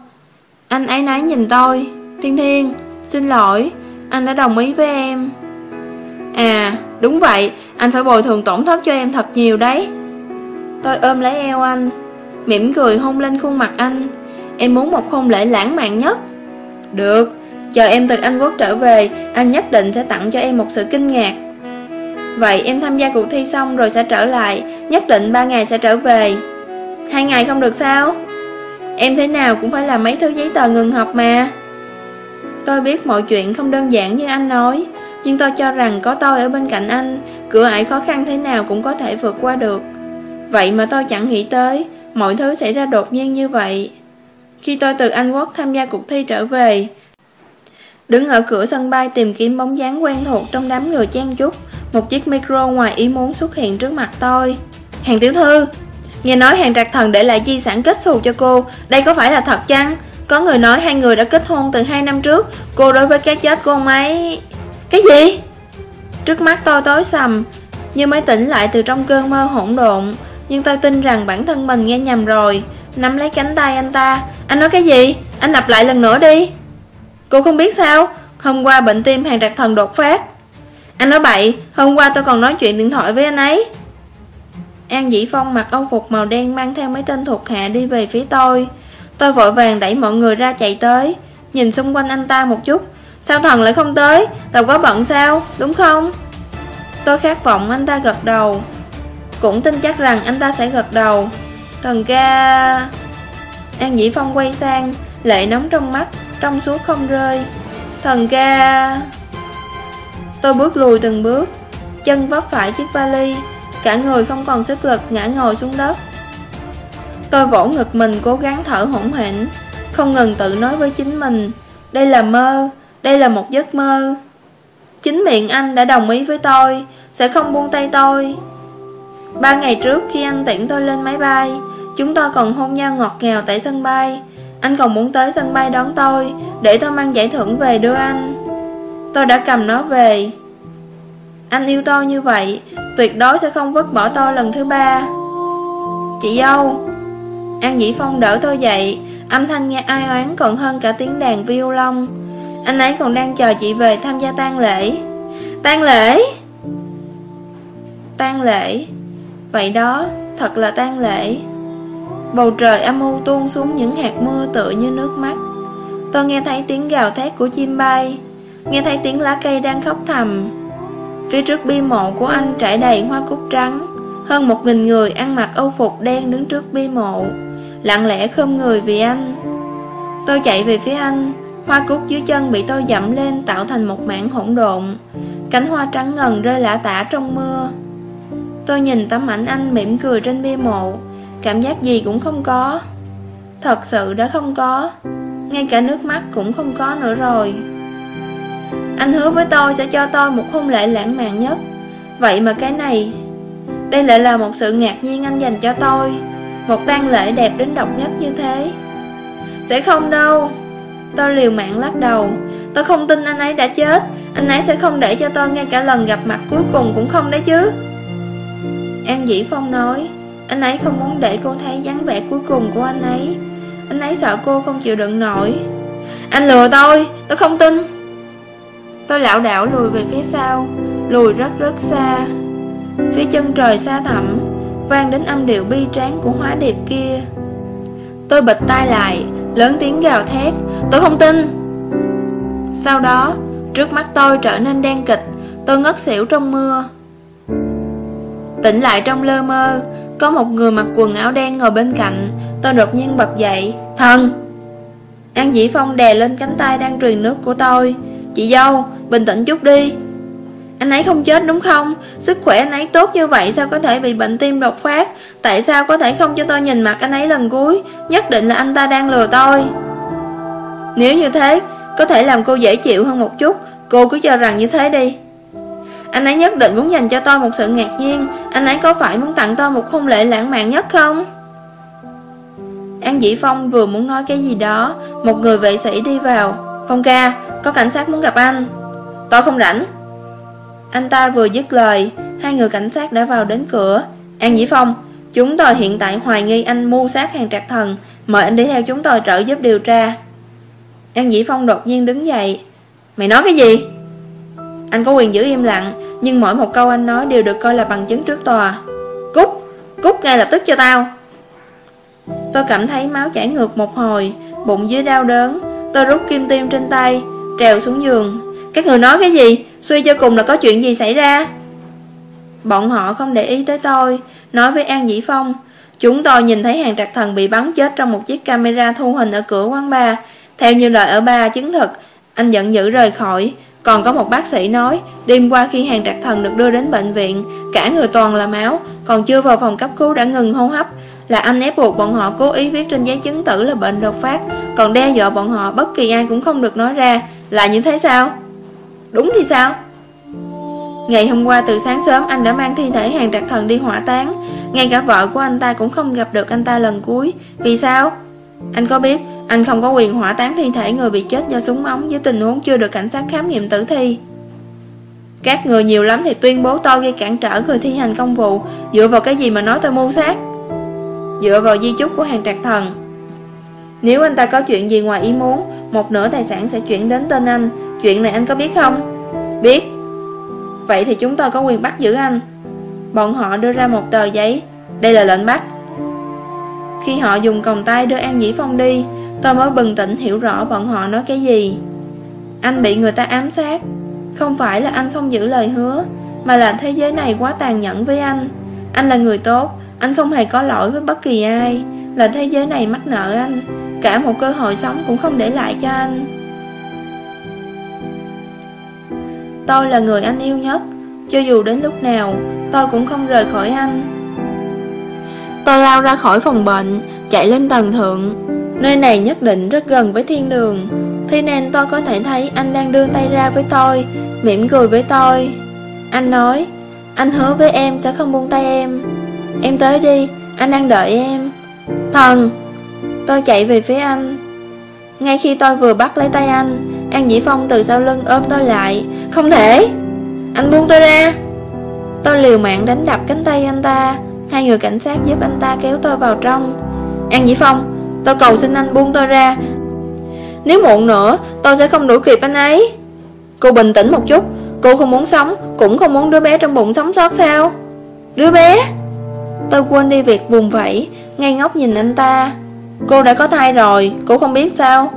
Anh ấy nấy nhìn tôi. Thiên Thiên. Xin lỗi, Anh đã đồng ý với em. À đúng vậy, Anh phải bồi thường tổn thất cho em thật nhiều đấy. Tôi ôm lấy eo anh, Mỉm cười hôn lên khuôn mặt anh. Em muốn một hôn lễ lãng mạn nhất. Được, Chờ em từ Anh Quốc trở về, Anh nhất định sẽ tặng cho em một sự kinh ngạc. Vậy em tham gia cuộc thi xong rồi sẽ trở lại, Nhất định ba ngày sẽ trở về. Hai ngày không được sao? Em thế nào cũng phải làm mấy thứ giấy tờ ngừng học mà. Tôi biết mọi chuyện không đơn giản như anh nói. Nhưng tôi cho rằng có tôi ở bên cạnh anh, Cửa ải khó khăn thế nào cũng có thể vượt qua được. Vậy mà tôi chẳng nghĩ tới, Mọi thứ xảy ra đột nhiên như vậy. Khi tôi từ Anh Quốc tham gia cuộc thi trở về, Đứng ở cửa sân bay tìm kiếm bóng dáng quen thuộc trong đám người chen chúc, Một chiếc micro ngoài ý muốn xuất hiện trước mặt tôi. Hàng tiểu thư, Nghe nói hàng trạc thần để lại di sản kết xù cho cô, Đây có phải là thật chăng? Có người nói hai người đã kết hôn từ hai năm trước. Cô đối với cái chết của ông ấy, Cái gì? Trước mắt tôi tối sầm, Như mới tỉnh lại từ trong cơn mơ hỗn độn. Nhưng tôi tin rằng bản thân mình nghe nhầm rồi. Nắm lấy cánh tay anh ta. Anh nói cái gì? Anh lặp lại lần nữa đi. Cô không biết sao? Hôm qua bệnh tim hàng trạc thần đột phát. Anh nói bậy. Hôm qua tôi còn nói chuyện điện thoại với anh ấy. An Dĩ Phong mặc âu phục màu đen Mang theo mấy tên thuộc hạ đi về phía tôi. Tôi vội vàng đẩy mọi người ra chạy tới. Nhìn xung quanh anh ta một chút. Sao thần lại không tới? Tao quá bận sao? Đúng không? Tôi khát vọng anh ta gật đầu. Cũng tin chắc rằng anh ta sẽ gật đầu. Thần ca An Dĩ Phong quay sang, Lệ nóng trong mắt, trong suốt không rơi. Thần ca Tôi bước lùi từng bước. Chân vấp phải chiếc vali. Cả người không còn sức lực ngã ngồi xuống đất. Tôi vỗ ngực mình cố gắng thở hỗn hển, Không ngừng tự nói với chính mình, Đây là mơ, Đây là một giấc mơ. Chính miệng anh đã đồng ý với tôi, Sẽ không buông tay tôi. Ba ngày trước khi anh tiễn tôi lên máy bay, Chúng tôi còn hôn nhau ngọt ngào tại sân bay. Anh còn muốn tới sân bay đón tôi, Để tôi mang giải thưởng về đưa anh. Tôi đã cầm nó về. Anh yêu tôi như vậy, Tuyệt đối sẽ không vứt bỏ tôi lần thứ ba. Chị dâu An Dĩ Phong đỡ tôi dậy. Âm thanh nghe ai oán còn hơn cả tiếng đàn violon. Anh ấy còn đang chờ chị về tham gia tang lễ. Tang lễ? Tang lễ? Vậy đó, thật là tang lễ. Bầu trời âm u tuôn xuống những hạt mưa tựa như nước mắt. Tôi nghe thấy tiếng gào thét của chim bay. Nghe thấy tiếng lá cây đang khóc thầm. Phía trước bi mộ của anh trải đầy hoa cúc trắng. Hơn một nghìn người ăn mặc âu phục đen đứng trước bi mộ. Lặng lẽ khom người vì anh. Tôi chạy về phía anh, Hoa cúc dưới chân bị tôi dẫm lên tạo thành một mảng hỗn độn. Cánh hoa trắng ngần rơi lả tả trong mưa. Tôi nhìn tấm ảnh anh mỉm cười trên bia mộ, Cảm giác gì cũng không có. Thật sự đã không có, Ngay cả nước mắt cũng không có nữa rồi. Anh hứa với tôi sẽ cho tôi một hôn lễ lãng mạn nhất. Vậy mà cái này, Đây lại là một sự ngạc nhiên anh dành cho tôi. Một tang lễ đẹp đến độc nhất như thế. Sẽ không đâu. Tôi liều mạng lắc đầu. Tôi không tin anh ấy đã chết. Anh ấy sẽ không để cho tôi ngay cả lần gặp mặt cuối cùng cũng không đấy chứ. An Dĩ Phong nói anh ấy không muốn để cô thấy dáng vẻ cuối cùng của anh ấy. Anh ấy sợ cô không chịu đựng nổi. Anh lừa tôi, tôi không tin. Tôi lão đảo lùi về phía sau. Lùi rất rất xa. Phía chân trời xa thẳm. Vang đến âm điệu bi tráng của hóa điệp kia. Tôi bịch tay lại Lớn tiếng gào thét Tôi không tin! Sau đó Trước mắt tôi trở nên đen kịch Tôi ngất xỉu trong mưa. Tỉnh lại trong lơ mơ Có một người mặc quần áo đen ngồi bên cạnh Tôi đột nhiên bật dậy Thần! An Dĩ Phong đè lên cánh tay đang truyền nước của tôi Chị dâu, bình tĩnh chút đi. Anh ấy không chết đúng không? Sức khỏe anh ấy tốt như vậy sao có thể bị bệnh tim đột phát? Tại sao có thể không cho tôi nhìn mặt anh ấy lần cuối? Nhất định là anh ta đang lừa tôi Nếu như thế, có thể làm cô dễ chịu hơn một chút Cô cứ cho rằng như thế đi Anh ấy nhất định muốn dành cho tôi một sự ngạc nhiên Anh ấy có phải muốn tặng tôi một hôn lễ lãng mạn nhất không? An Dĩ Phong vừa muốn nói cái gì đó Một người vệ sĩ đi vào Phong ca, có cảnh sát muốn gặp anh Tôi không rảnh anh ta vừa dứt lời Hai người cảnh sát đã vào đến cửa. An Dĩ Phong Chúng tôi hiện tại hoài nghi anh mưu sát hàng trạc thần Mời anh đi theo chúng tôi trợ giúp điều tra. An Dĩ Phong đột nhiên đứng dậy. Mày nói cái gì? Anh có quyền giữ im lặng Nhưng mỗi một câu anh nói đều được coi là bằng chứng trước tòa. Cút, cút ngay lập tức cho tao. Tôi cảm thấy máu chảy ngược một hồi Bụng dưới đau đớn. Tôi rút kim tiêm trên tay Trèo xuống giường. Các người nói cái gì? Suy cho cùng là có chuyện gì xảy ra? Bọn họ không để ý tới tôi, Nói với An Dĩ Phong. Chúng tôi nhìn thấy hàng trạc thần bị bắn chết Trong một chiếc camera thu hình ở cửa quán bar. Theo như lời ở ba chứng thực, Anh giận dữ rời khỏi. Còn có một bác sĩ nói, Đêm qua khi hàng trạc thần được đưa đến bệnh viện, Cả người toàn là máu, Còn chưa vào phòng cấp cứu đã ngừng hô hấp. Là anh ép buộc bọn họ cố ý viết trên giấy chứng tử là bệnh đột phát, Còn đe dọa bọn họ bất kỳ ai cũng không được nói ra. Là như thế sao? Đúng thì sao? Ngày hôm qua từ sáng sớm anh đã mang thi thể hàng trạc thần đi hỏa táng. Ngay cả vợ của anh ta cũng không gặp được anh ta lần cuối. Vì sao? Anh có biết, anh không có quyền hỏa táng thi thể người bị chết do súng ống Với tình huống chưa được cảnh sát khám nghiệm tử thi. Các người nhiều lắm thì tuyên bố tôi gây cản trở người thi hành công vụ. Dựa vào cái gì mà nói tôi mưu sát? Dựa vào di chúc của hàng trạc thần. Nếu anh ta có chuyện gì ngoài ý muốn, Một nửa tài sản sẽ chuyển đến tên anh. Chuyện này anh có biết không? Biết. Vậy thì chúng tôi có quyền bắt giữ anh. Bọn họ đưa ra một tờ giấy. Đây là lệnh bắt. Khi họ dùng còng tay đưa An Dĩ Phong đi, Tôi mới bừng tỉnh hiểu rõ bọn họ nói cái gì. Anh bị người ta ám sát. Không phải là anh không giữ lời hứa, Mà là thế giới này quá tàn nhẫn với anh. Anh là người tốt, anh không hề có lỗi với bất kỳ ai. Là thế giới này mắc nợ anh, Cả một cơ hội sống cũng không để lại cho anh. Tôi là người anh yêu nhất. Cho dù đến lúc nào Tôi cũng không rời khỏi anh. Tôi lao ra khỏi phòng bệnh Chạy lên tầng thượng. Nơi này nhất định rất gần với thiên đường. Thế nên tôi có thể thấy anh đang đưa tay ra với tôi Mỉm cười với tôi. Anh nói Anh hứa với em sẽ không buông tay em. Em tới đi, anh đang đợi em. Thần. Tôi chạy về phía anh. Ngay khi tôi vừa bắt lấy tay anh An Dĩ Phong từ sau lưng ôm tôi lại. Không thể. Anh buông tôi ra. Tôi liều mạng đánh đập cánh tay anh ta. Hai người cảnh sát giúp anh ta kéo tôi vào trong. An Dĩ Phong Tôi cầu xin anh buông tôi ra. Nếu muộn nữa tôi sẽ không đuổi kịp anh ấy. Cô bình tĩnh một chút. Cô không muốn sống Cũng không muốn đứa bé trong bụng sống sót sao? Đứa bé. Tôi quên đi việc vùng vẫy Ngay ngốc nhìn anh ta. Cô đã có thai rồi, cô không biết sao?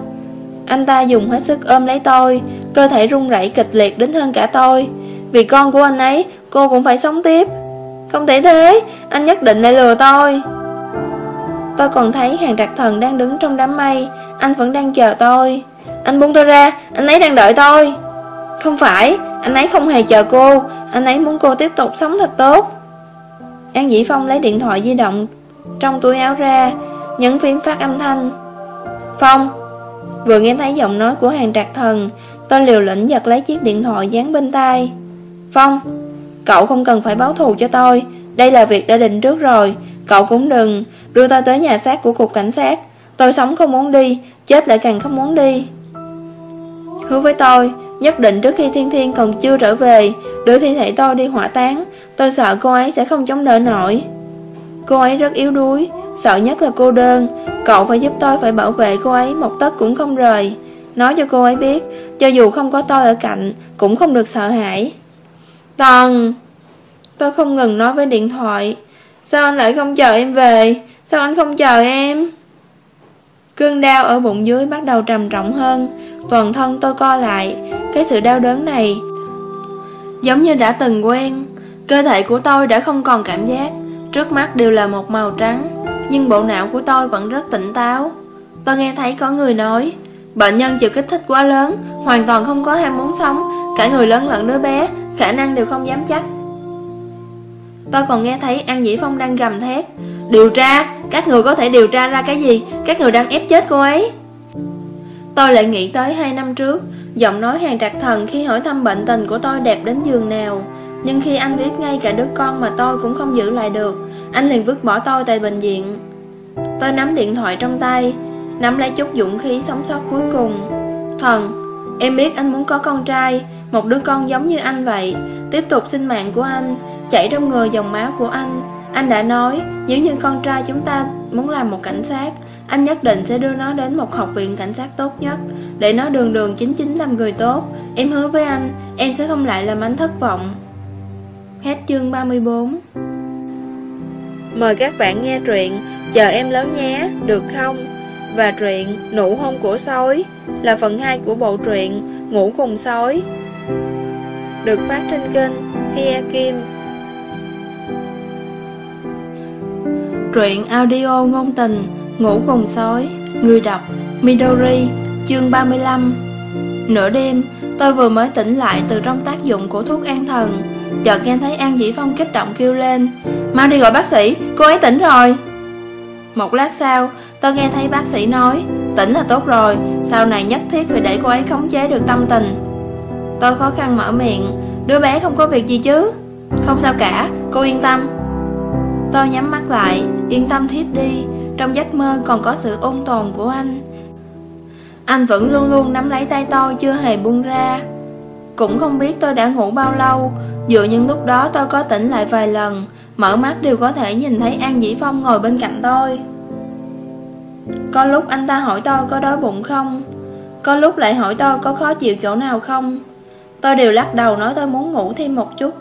Anh ta dùng hết sức ôm lấy tôi Cơ thể run rẩy kịch liệt đến hơn cả tôi. Vì con của anh ấy Cô cũng phải sống tiếp. Không thể thế, anh nhất định lại lừa tôi. Tôi còn thấy hàng trạc thần đang đứng trong đám mây Anh vẫn đang chờ tôi. Anh buông tôi ra, anh ấy đang đợi tôi. Không phải, anh ấy không hề chờ cô Anh ấy muốn cô tiếp tục sống thật tốt. An Dĩ Phong lấy điện thoại di động Trong túi áo ra Nhấn phím phát âm thanh. Phong Vừa nghe thấy giọng nói của hàng trạc thần Tôi liều lĩnh giật lấy chiếc điện thoại dán bên tay Phong, Cậu không cần phải báo thù cho tôi. Đây là việc đã định trước rồi. Cậu cũng đừng Đưa tôi tới nhà xác của cục cảnh sát. Tôi sống không muốn đi, Chết lại càng không muốn đi. Hứa với tôi, Nhất định trước khi Thiên Thiên còn chưa trở về Đưa thi thể tôi đi hỏa táng, Tôi sợ cô ấy sẽ không chống đỡ nổi. Cô ấy rất yếu đuối. Sợ nhất là cô đơn. Cậu phải giúp tôi phải bảo vệ cô ấy một tấc cũng không rời. Nói cho cô ấy biết, Cho dù không có tôi ở cạnh, Cũng không được sợ hãi. Tần Tôi không ngừng nói với điện thoại. Sao anh lại không chờ em về? Sao anh không chờ em? Cơn đau ở bụng dưới bắt đầu trầm trọng hơn. Toàn thân tôi co lại. Cái sự đau đớn này Giống như đã từng quen. Cơ thể của tôi đã không còn cảm giác. Trước mắt đều là một màu trắng Nhưng bộ não của tôi vẫn rất tỉnh táo. Tôi nghe thấy có người nói Bệnh nhân chịu kích thích quá lớn Hoàn toàn không có ham muốn sống Cả người lớn lẫn đứa bé Khả năng đều không dám chắc. Tôi còn nghe thấy An Dĩ Phong đang gầm thét Điều tra, các người có thể điều tra ra cái gì? Các người đang ép chết cô ấy. Tôi lại nghĩ tới hai năm trước Giọng nói hàng trạc thần khi hỏi thăm bệnh tình của tôi đẹp đến giường nào. Nhưng khi anh biết ngay cả đứa con mà tôi cũng không giữ lại được Anh liền vứt bỏ tôi tại bệnh viện. Tôi nắm điện thoại trong tay Nắm lấy chút dũng khí sống sót cuối cùng. Thần, em biết anh muốn có con trai Một đứa con giống như anh vậy. Tiếp tục sinh mạng của anh Chảy trong người dòng máu của anh. Anh đã nói Nếu như con trai chúng ta muốn làm một cảnh sát Anh nhất định sẽ đưa nó đến một học viện cảnh sát tốt nhất Để nó đường đường chính chính làm người tốt. Em hứa với anh Em sẽ không lại làm anh thất vọng. Hết chương 34 Mời các bạn nghe truyện Chờ em lớn nhé, được không? Và truyện Nụ hôn của sói Là phần 2 của bộ truyện Ngủ cùng sói Được phát trên kênh Hia Kim. Truyện audio ngôn tình Ngủ cùng sói Người đọc Midori Chương 35 Nửa đêm Tôi vừa mới tỉnh lại từ trong tác dụng của thuốc an thần Chợt nghe thấy An Dĩ Phong kích động kêu lên. Mau đi gọi bác sĩ Cô ấy tỉnh rồi. Một lát sau Tôi nghe thấy bác sĩ nói Tỉnh là tốt rồi Sau này nhất thiết phải để cô ấy khống chế được tâm tình. Tôi khó khăn mở miệng Đứa bé không có việc gì chứ? Không sao cả, cô yên tâm. Tôi nhắm mắt lại, yên tâm thiếp đi Trong giấc mơ còn có sự ôn tồn của anh. Anh vẫn luôn luôn nắm lấy tay tôi chưa hề buông ra. Cũng không biết tôi đã ngủ bao lâu Dựa những lúc đó tôi có tỉnh lại vài lần, Mở mắt đều có thể nhìn thấy An Dĩ Phong ngồi bên cạnh tôi. Có lúc anh ta hỏi tôi có đói bụng không? Có lúc lại hỏi tôi có khó chịu chỗ nào không? Tôi đều lắc đầu nói tôi muốn ngủ thêm một chút.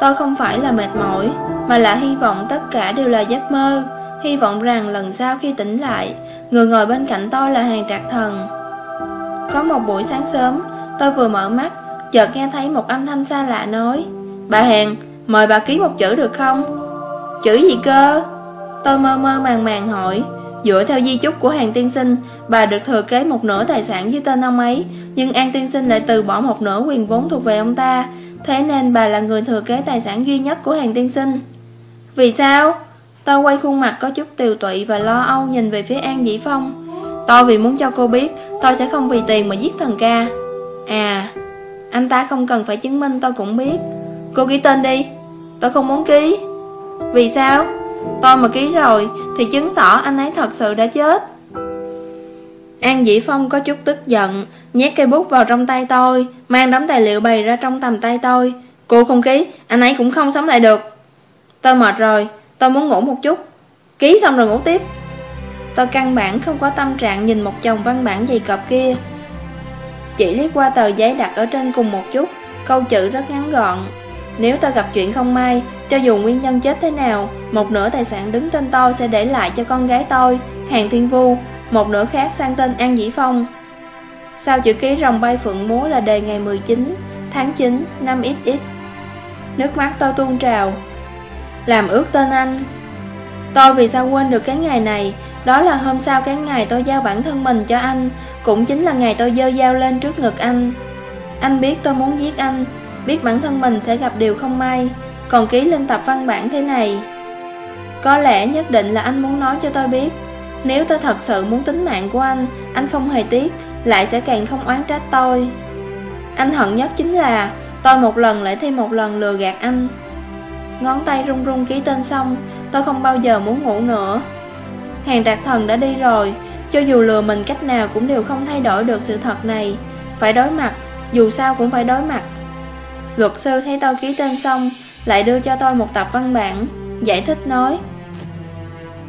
Tôi không phải là mệt mỏi, Mà là hy vọng tất cả đều là giấc mơ. Hy vọng rằng lần sau khi tỉnh lại, Người ngồi bên cạnh tôi là hàng trạc thần. Có một buổi sáng sớm, Tôi vừa mở mắt Chợt nghe thấy một âm thanh xa lạ nói Bà Hàng, mời bà ký một chữ được không? Chữ gì cơ? Tôi mơ mơ màng màng hỏi Dựa theo di chúc của hàng tiên sinh Bà được thừa kế một nửa tài sản dưới tên ông ấy Nhưng An tiên sinh lại từ bỏ một nửa quyền vốn thuộc về ông ta Thế nên bà là người thừa kế tài sản duy nhất của hàng tiên sinh Vì sao? Tôi quay khuôn mặt có chút tiều tụy và lo âu nhìn về phía An Dĩ Phong Tôi vì muốn cho cô biết Tôi sẽ không vì tiền mà giết thần ca À anh ta không cần phải chứng minh tôi cũng biết. Cô ký tên đi. Tôi không muốn ký. Vì sao? Tôi mà ký rồi Thì chứng tỏ anh ấy thật sự đã chết. An Dĩ Phong có chút tức giận Nhét cây bút vào trong tay tôi Mang đống tài liệu bày ra trong tầm tay tôi. Cô không ký, anh ấy cũng không sống lại được. Tôi mệt rồi Tôi muốn ngủ một chút. Ký xong rồi ngủ tiếp. Tôi căn bản không có tâm trạng nhìn một chồng văn bản dày cọp kia. Chỉ liếc qua tờ giấy đặt ở trên cùng một chút, Câu chữ rất ngắn gọn. Nếu tôi gặp chuyện không may, Cho dù nguyên nhân chết thế nào, Một nửa tài sản đứng tên tôi sẽ để lại cho con gái tôi, Hàng Thiên Vu, Một nửa khác sang tên An Dĩ Phong. Sau chữ ký rồng bay phượng múa là đề ngày 19 Tháng 9 năm XX Nước mắt tôi tuôn trào. Làm ước tên anh. Tôi vì sao quên được cái ngày này? Đó là hôm sau cái ngày tôi giao bản thân mình cho anh cũng chính là ngày tôi dơ dao lên trước ngực anh. Anh biết tôi muốn giết anh, Biết bản thân mình sẽ gặp điều không may. Còn ký lên tập văn bản thế này. Có lẽ nhất định là anh muốn nói cho tôi biết. Nếu tôi thật sự muốn tính mạng của anh Anh không hề tiếc, Lại sẽ càng không oán trách tôi. Anh hận nhất chính là Tôi một lần lại thêm một lần lừa gạt anh. Ngón tay run run ký tên xong, Tôi không bao giờ muốn ngủ nữa. Hàng trạc thần đã đi rồi cho dù lừa mình cách nào cũng đều không thay đổi được sự thật này. Phải đối mặt, Dù sao cũng phải đối mặt. Luật sư thấy tôi ký tên xong, Lại đưa cho tôi một tập văn bản, Giải thích nói,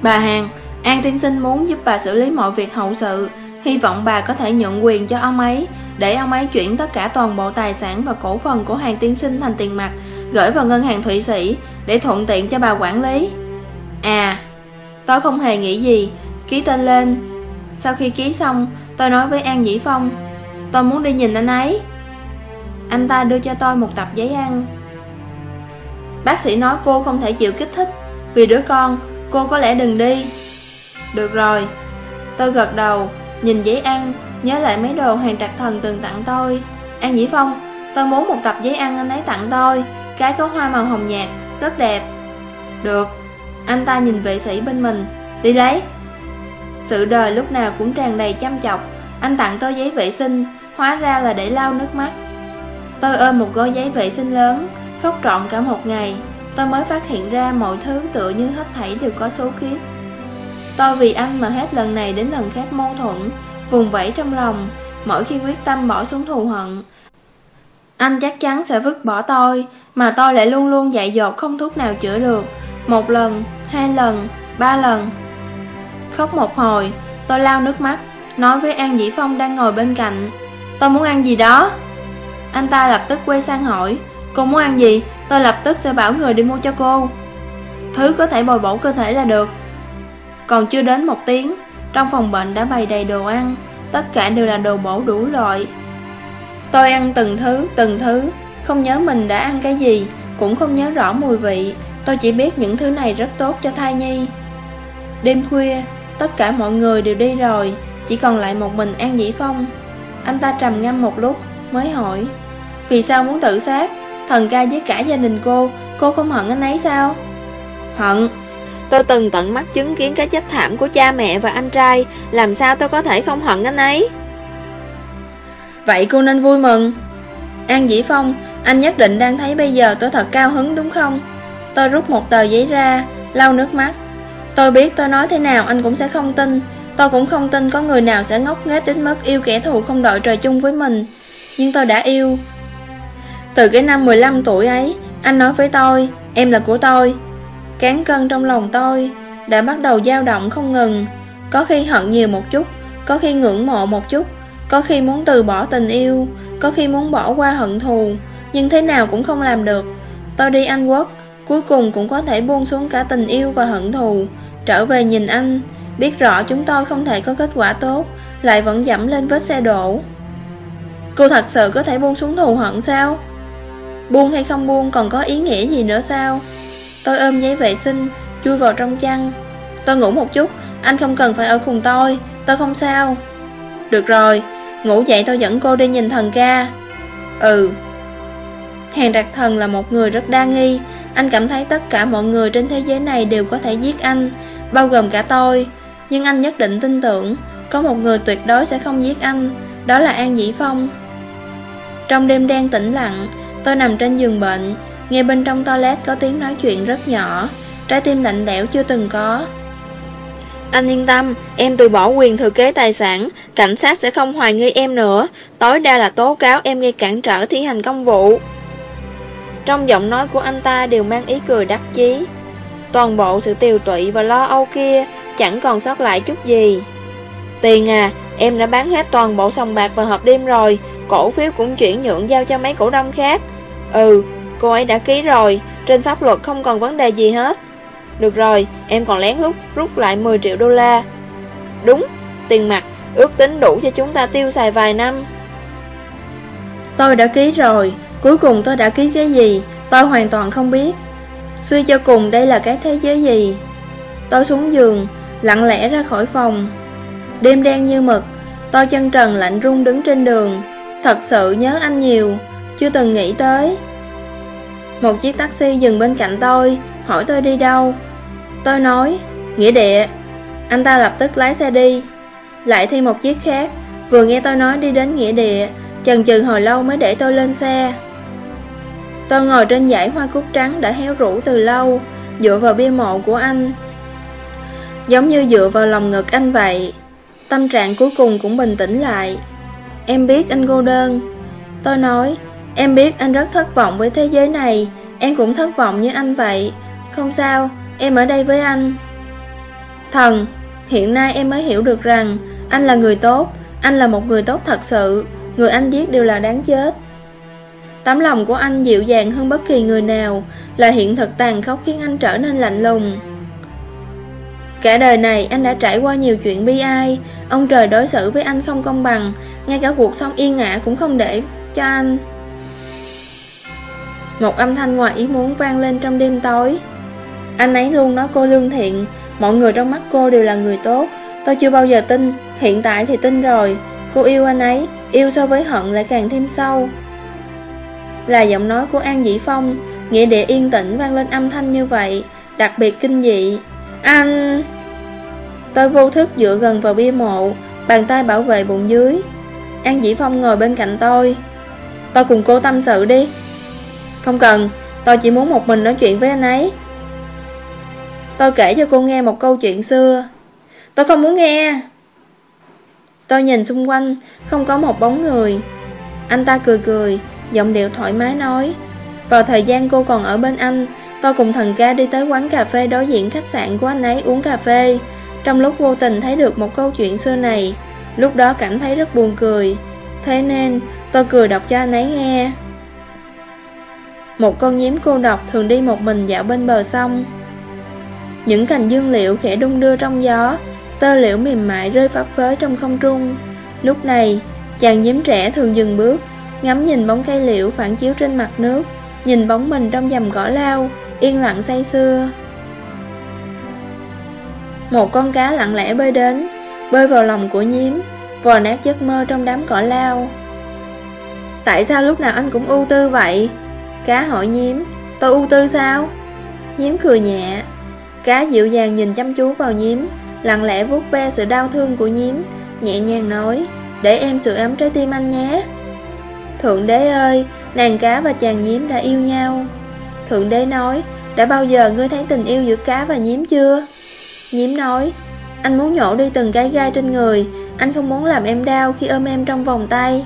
Bà Hàng An tiên sinh muốn giúp bà xử lý mọi việc hậu sự. Hy vọng bà có thể nhận quyền cho ông ấy, Để ông ấy chuyển tất cả toàn bộ tài sản và cổ phần của hàng tiên sinh thành tiền mặt, Gửi vào ngân hàng Thụy Sĩ, Để thuận tiện cho bà quản lý. À Tôi không hề nghĩ gì. Ký tên lên sau khi ký xong Tôi nói với An Dĩ Phong Tôi muốn đi nhìn anh ấy. Anh ta đưa cho tôi một tập giấy ăn. Bác sĩ nói cô không thể chịu kích thích Vì đứa con, cô có lẽ đừng đi. Được rồi Tôi gật đầu, nhìn giấy ăn Nhớ lại mấy đồ hàng Trạc Thần từng tặng tôi. An Dĩ Phong, tôi muốn một tập giấy ăn anh ấy tặng tôi Cái có hoa màu hồng nhạt, rất đẹp. Được. Anh ta nhìn vệ sĩ bên mình Đi lấy. Sự đời lúc nào cũng tràn đầy chăm chọc. Anh tặng tôi giấy vệ sinh Hóa ra là để lau nước mắt. Tôi ôm một gói giấy vệ sinh lớn Khóc trọn cả một ngày. Tôi mới phát hiện ra mọi thứ tựa như hết thảy đều có số kiếp. Tôi vì anh mà hết lần này đến lần khác mâu thuẫn Vùng vẫy trong lòng. Mỗi khi quyết tâm bỏ xuống thù hận Anh chắc chắn sẽ vứt bỏ tôi Mà tôi lại luôn luôn dạy dột không thuốc nào chữa được. Một lần, hai lần, ba lần Khóc một hồi Tôi lau nước mắt Nói với An Dĩ Phong đang ngồi bên cạnh. Tôi muốn ăn gì đó? Anh ta lập tức quay sang hỏi. Cô muốn ăn gì? Tôi lập tức sẽ bảo người đi mua cho cô. Thứ có thể bồi bổ cơ thể là được. Còn chưa đến một tiếng Trong phòng bệnh đã bày đầy đồ ăn. Tất cả đều là đồ bổ đủ loại. Tôi ăn từng thứ, từng thứ. Không nhớ mình đã ăn cái gì Cũng không nhớ rõ mùi vị. Tôi chỉ biết những thứ này rất tốt cho thai nhi. Đêm khuya Tất cả mọi người đều đi rồi, Chỉ còn lại một mình An Dĩ Phong. Anh ta trầm ngâm một lúc, Mới hỏi, Vì sao muốn tự sát? Thần ca với cả gia đình cô Cô không hận anh ấy sao? Hận? Tôi từng tận mắt chứng kiến cái chết thảm của cha mẹ và anh trai, Làm sao tôi có thể không hận anh ấy? Vậy cô nên vui mừng. An Dĩ Phong, Anh nhất định đang thấy bây giờ tôi thật cao hứng, đúng không? Tôi rút một tờ giấy ra, Lau nước mắt. Tôi biết tôi nói thế nào, anh cũng sẽ không tin. Tôi cũng không tin có người nào sẽ ngốc nghếch đến mức yêu kẻ thù không đội trời chung với mình. Nhưng tôi đã yêu. Từ cái năm 15 tuổi ấy, Anh nói với tôi, Em là của tôi. Cán cân trong lòng tôi Đã bắt đầu dao động không ngừng. Có khi hận nhiều một chút, Có khi ngưỡng mộ một chút, Có khi muốn từ bỏ tình yêu, Có khi muốn bỏ qua hận thù, Nhưng thế nào cũng không làm được. Tôi đi Anh Quốc, Cuối cùng cũng có thể buông xuống cả tình yêu và hận thù. Trở về nhìn anh, Biết rõ chúng tôi không thể có kết quả tốt, Lại vẫn dẫm lên vết xe đổ. Cô thật sự có thể buông xuống thù hận sao? Buông hay không buông còn có ý nghĩa gì nữa sao? Tôi ôm giấy vệ sinh, Chui vào trong chăn. Tôi ngủ một chút, Anh không cần phải ở cùng tôi Tôi không sao. Được rồi, Ngủ dậy tôi dẫn cô đi nhìn thần ca. Ừ. Hàng đặc thần là một người rất đa nghi. Anh cảm thấy tất cả mọi người trên thế giới này đều có thể giết anh. Bao gồm cả tôi. Nhưng anh nhất định tin tưởng, Có một người tuyệt đối sẽ không giết anh, Đó là An Dĩ Phong. Trong đêm đen tĩnh lặng, Tôi nằm trên giường bệnh, Nghe bên trong toilet có tiếng nói chuyện rất nhỏ, Trái tim lạnh lẽo chưa từng có. Anh yên tâm, Em từ bỏ quyền thừa kế tài sản, Cảnh sát sẽ không hoài nghi em nữa. Tối đa là tố cáo em gây cản trở thi hành công vụ. Trong giọng nói của anh ta đều mang ý cười đắc chí. Toàn bộ sự tiều tụy và lo âu kia Chẳng còn sót lại chút gì. Tiền à Em đã bán hết toàn bộ sòng bạc và hộp đêm rồi, Cổ phiếu cũng chuyển nhượng giao cho mấy cổ đông khác. Ừ Cô ấy đã ký rồi, Trên pháp luật không còn vấn đề gì hết. Được rồi, Em còn lén lút rút lại 10 triệu đô la. Đúng, Tiền mặt, Ước tính đủ cho chúng ta tiêu xài vài năm. Tôi đã ký rồi, Cuối cùng tôi đã ký cái gì? Tôi hoàn toàn không biết. Suy cho cùng đây là cái thế giới gì? Tôi xuống giường, Lặng lẽ ra khỏi phòng. Đêm đen như mực Tôi chân trần lạnh run đứng trên đường. Thật sự nhớ anh nhiều, Chưa từng nghĩ tới. Một chiếc taxi dừng bên cạnh tôi, Hỏi tôi đi đâu. Tôi nói, Nghĩa địa. Anh ta lập tức lái xe đi. Lại thêm một chiếc khác, Vừa nghe tôi nói đi đến nghĩa địa, Chần chừ hồi lâu mới để tôi lên xe. Tôi ngồi trên dãy hoa cúc trắng đã héo rũ từ lâu Dựa vào bia mộ của anh. Giống như dựa vào lòng ngực anh vậy Tâm trạng cuối cùng cũng bình tĩnh lại. Em biết anh cô đơn. Tôi nói Em biết anh rất thất vọng với thế giới này. Em cũng thất vọng như anh vậy. Không sao, em ở đây với anh. Thần, hiện nay em mới hiểu được rằng Anh là người tốt. Anh là một người tốt thật sự. Người anh giết đều là đáng chết. Tấm lòng của anh dịu dàng hơn bất kỳ người nào, Là hiện thực tàn khốc khiến anh trở nên lạnh lùng. Cả đời này anh đã trải qua nhiều chuyện bi ai, Ông trời đối xử với anh không công bằng, Ngay cả cuộc sống yên ả cũng không để cho anh. Một âm thanh ngoài ý muốn vang lên trong đêm tối. Anh ấy luôn nói cô lương thiện, Mọi người trong mắt cô đều là người tốt. Tôi chưa bao giờ tin, Hiện tại thì tin rồi. Cô yêu anh ấy, Yêu so với hận lại càng thêm sâu. Là giọng nói của An Dĩ Phong. Nghĩa địa yên tĩnh vang lên âm thanh như vậy, Đặc biệt kinh dị. Anh! Tôi vô thức dựa gần vào bia mộ, Bàn tay bảo vệ bụng dưới. An Dĩ Phong ngồi bên cạnh tôi. Tôi cùng cô tâm sự đi. Không cần, Tôi chỉ muốn một mình nói chuyện với anh ấy. Tôi kể cho cô nghe một câu chuyện xưa. Tôi không muốn nghe. Tôi nhìn xung quanh, Không có một bóng người. Anh ta cười cười Giọng điệu thoải mái nói, Vào thời gian cô còn ở bên anh, Tôi cùng thần ca đi tới quán cà phê đối diện khách sạn của anh ấy uống cà phê. Trong lúc vô tình thấy được một câu chuyện xưa này, Lúc đó cảm thấy rất buồn cười. Thế nên, tôi cười đọc cho anh ấy nghe. Một con nhím cô độc thường đi một mình dạo bên bờ sông. Những cành dương liệu khẽ đung đưa trong gió, Tơ liễu mềm mại rơi phấp phới trong không trung. Lúc này, Chàng nhím trẻ thường dừng bước Ngắm nhìn bóng cây liễu phản chiếu trên mặt nước Nhìn bóng mình trong dầm cỏ lao Yên lặng say sưa. Một con cá lặng lẽ bơi đến Bơi vào lòng của nhiếm, Vò nát giấc mơ trong đám cỏ lao. Tại sao lúc nào anh cũng ưu tư vậy? Cá hỏi nhiếm, Tôi ưu tư sao? Nhiếm cười nhẹ. Cá dịu dàng nhìn chăm chú vào nhiếm, Lặng lẽ vuốt ve sự đau thương của nhiếm, Nhẹ nhàng nói Để em sự ấm trái tim anh nhé. Thượng đế ơi Nàng cá và chàng nhím đã yêu nhau. Thượng đế nói, Đã bao giờ ngươi thấy tình yêu giữa cá và nhím chưa? Nhím nói, Anh muốn nhổ đi từng cái gai trên người, Anh không muốn làm em đau khi ôm em trong vòng tay.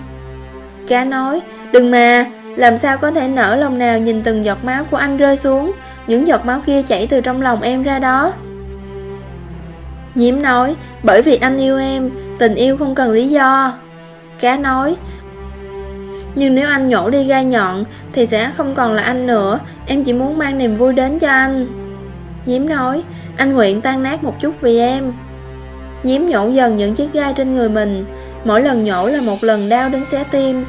Cá nói, Đừng mà, Làm sao có thể nở lòng nào nhìn từng giọt máu của anh rơi xuống, Những giọt máu kia chảy từ trong lòng em ra đó. Nhiễm nói, Bởi vì anh yêu em, Tình yêu không cần lý do. Cá nói nhưng nếu anh nhổ đi gai nhọn, Thì sẽ không còn là anh nữa. Em chỉ muốn mang niềm vui đến cho anh. Nhiễm nói. Anh nguyện tan nát một chút vì em. Nhiễm nhổ dần những chiếc gai trên người mình. Mỗi lần nhổ là một lần đau đến xé tim.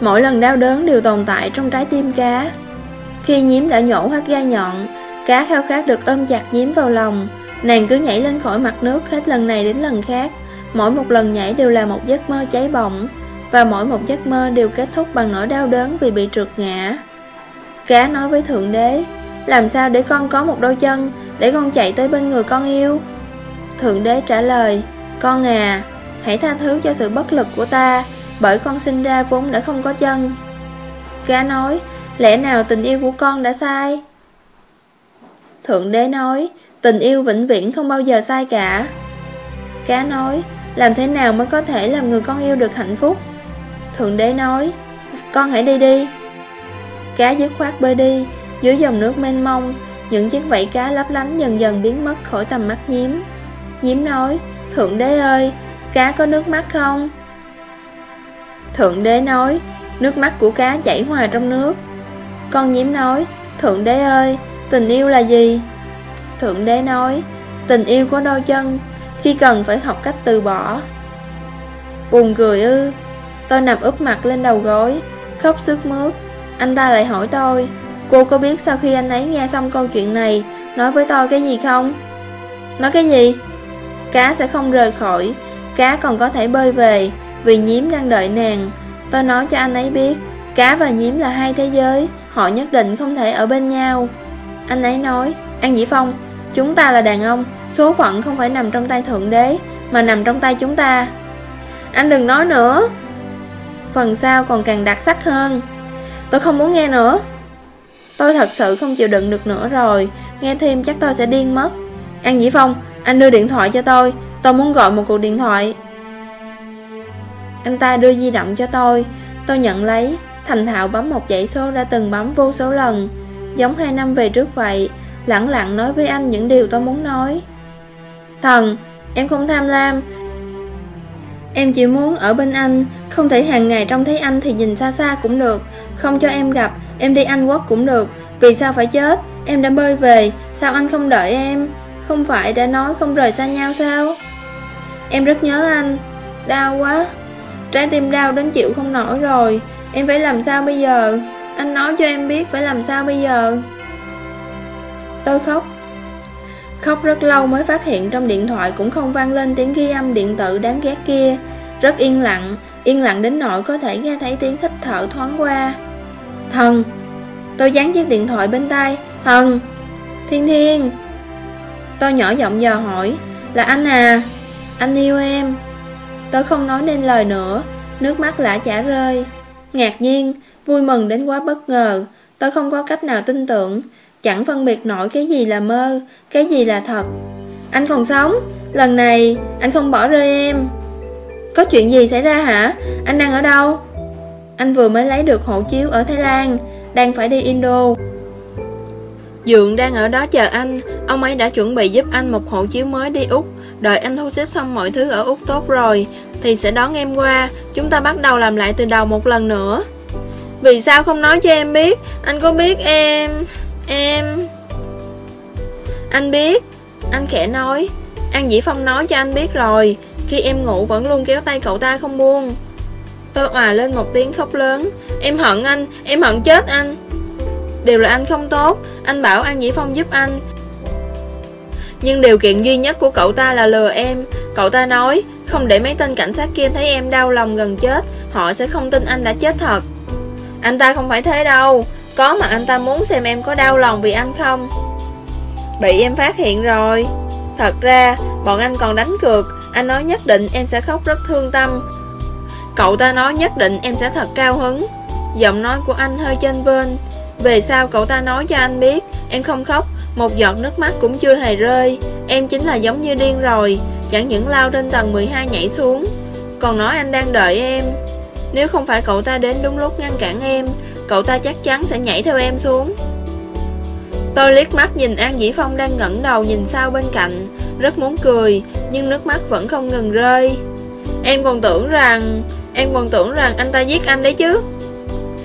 Mỗi lần đau đớn đều tồn tại trong trái tim cá. Khi nhiễm đã nhổ hết gai nhọn, Cá khao khát được ôm chặt nhiễm vào lòng. Nàng cứ nhảy lên khỏi mặt nước hết lần này đến lần khác. Mỗi một lần nhảy đều là một giấc mơ cháy bỏng. Và mỗi một giấc mơ đều kết thúc bằng nỗi đau đớn vì bị trượt ngã. Cá nói với Thượng Đế, Làm sao để con có một đôi chân, Để con chạy tới bên người con yêu? Thượng Đế trả lời, Con à Hãy tha thứ cho sự bất lực của ta, Bởi con sinh ra vốn đã không có chân. Cá nói, Lẽ nào tình yêu của con đã sai? Thượng Đế nói, Tình yêu vĩnh viễn không bao giờ sai cả. Cá nói, Làm thế nào mới có thể làm người con yêu được hạnh phúc? Thượng đế nói, Con hãy đi đi. Cá dứt khoát bơi đi, Dưới dòng nước mênh mông, Những chiếc vảy cá lấp lánh dần dần biến mất khỏi tầm mắt nhím Nhím nói, Thượng đế ơi, Cá có nước mắt không? Thượng đế nói, Nước mắt của cá chảy hòa trong nước. Con nhím nói, Thượng đế ơi, Tình yêu là gì? Thượng đế nói, Tình yêu có đôi chân, Khi cần phải học cách từ bỏ. Buồn cười ư Tôi nằm úp mặt lên đầu gối, Khóc sức mướt. Anh ta lại hỏi tôi, Cô có biết sau khi anh ấy nghe xong câu chuyện này, Nói với tôi cái gì không? Nói cái gì? Cá sẽ không rời khỏi, Cá còn có thể bơi về Vì nhím đang đợi nàng. Tôi nói cho anh ấy biết, Cá và nhím là hai thế giới, Họ nhất định không thể ở bên nhau. Anh ấy nói, An Dĩ Phong, Chúng ta là đàn ông, Số phận không phải nằm trong tay Thượng Đế, Mà nằm trong tay chúng ta. Anh đừng nói nữa. Phần sau còn càng đặc sắc hơn. Tôi không muốn nghe nữa. Tôi thật sự không chịu đựng được nữa rồi. Nghe thêm chắc tôi sẽ điên mất. An Dĩ Phong Anh đưa điện thoại cho tôi. Tôi muốn gọi một cuộc điện thoại. Anh ta đưa di động cho tôi. Tôi nhận lấy. Thành thạo bấm một dãy số đã từng bấm vô số lần. Giống hai năm về trước vậy lặng lặng nói với anh những điều tôi muốn nói. Thần, em không tham lam. Em chỉ muốn ở bên anh, không thể hàng ngày trông thấy anh thì nhìn xa xa cũng được, không cho em gặp, em đi Anh Quốc cũng được, vì sao phải chết, em đã bơi về, sao anh không đợi em, không phải đã nói không rời xa nhau sao? Em rất nhớ anh, đau quá, trái tim đau đến chịu không nổi rồi, em phải làm sao bây giờ? Anh nói cho em biết phải làm sao bây giờ. Tôi khóc. Khóc rất lâu mới phát hiện trong điện thoại cũng không vang lên tiếng ghi âm điện tử đáng ghét kia. Rất yên lặng Yên lặng đến nỗi có thể nghe thấy tiếng hít thở thoáng qua. Thần, Tôi dán chiếc điện thoại bên tay Thần, Thiên Thiên. Tôi nhỏ giọng dò hỏi, Là anh à? Anh yêu em. Tôi không nói nên lời nữa, Nước mắt lã chả rơi. Ngạc nhiên, Vui mừng đến quá bất ngờ. Tôi không có cách nào tin tưởng. Chẳng phân biệt nổi cái gì là mơ, Cái gì là thật. Anh còn sống. Lần này, anh không bỏ rơi em. Có chuyện gì xảy ra hả? Anh đang ở đâu? Anh vừa mới lấy được hộ chiếu ở Thái Lan, Đang phải đi Indo. Dượng đang ở đó chờ anh. Ông ấy đã chuẩn bị giúp anh một hộ chiếu mới đi Úc. Đợi anh thu xếp xong mọi thứ ở Úc tốt rồi, Thì sẽ đón em qua. Chúng ta bắt đầu làm lại từ đầu một lần nữa. Vì sao không nói cho em biết? Anh có biết em? Em. Anh biết. Anh khẽ nói. An Dĩ Phong nói cho anh biết rồi. Khi em ngủ vẫn luôn kéo tay cậu ta không buông. Tôi òa lên một tiếng khóc lớn. Em hận anh. Em hận chết anh. Đều là anh không tốt. Anh bảo An Dĩ Phong giúp anh. Nhưng điều kiện duy nhất của cậu ta là lừa em. Cậu ta nói, Không để mấy tên cảnh sát kia thấy em đau lòng gần chết. Họ sẽ không tin anh đã chết thật. Anh ta không phải thế đâu. Có mà anh ta muốn xem em có đau lòng vì anh không? Bị em phát hiện rồi. Thật ra, bọn anh còn đánh cược. Anh nói nhất định em sẽ khóc rất thương tâm. Cậu ta nói nhất định em sẽ thật cao hứng. Giọng nói của anh hơi chênh vênh. Về sau cậu ta nói cho anh biết, Em không khóc, Một giọt nước mắt cũng chưa hề rơi. Em chính là giống như điên rồi, Chẳng những lao trên tầng 12 nhảy xuống. Còn nói anh đang đợi em. Nếu không phải cậu ta đến đúng lúc ngăn cản em Cậu ta chắc chắn sẽ nhảy theo em xuống. Tôi liếc mắt nhìn An Dĩ Phong đang ngẩng đầu nhìn sao bên cạnh, Rất muốn cười, Nhưng nước mắt vẫn không ngừng rơi. Em còn tưởng rằng, Em còn tưởng rằng anh ta giết anh đấy chứ.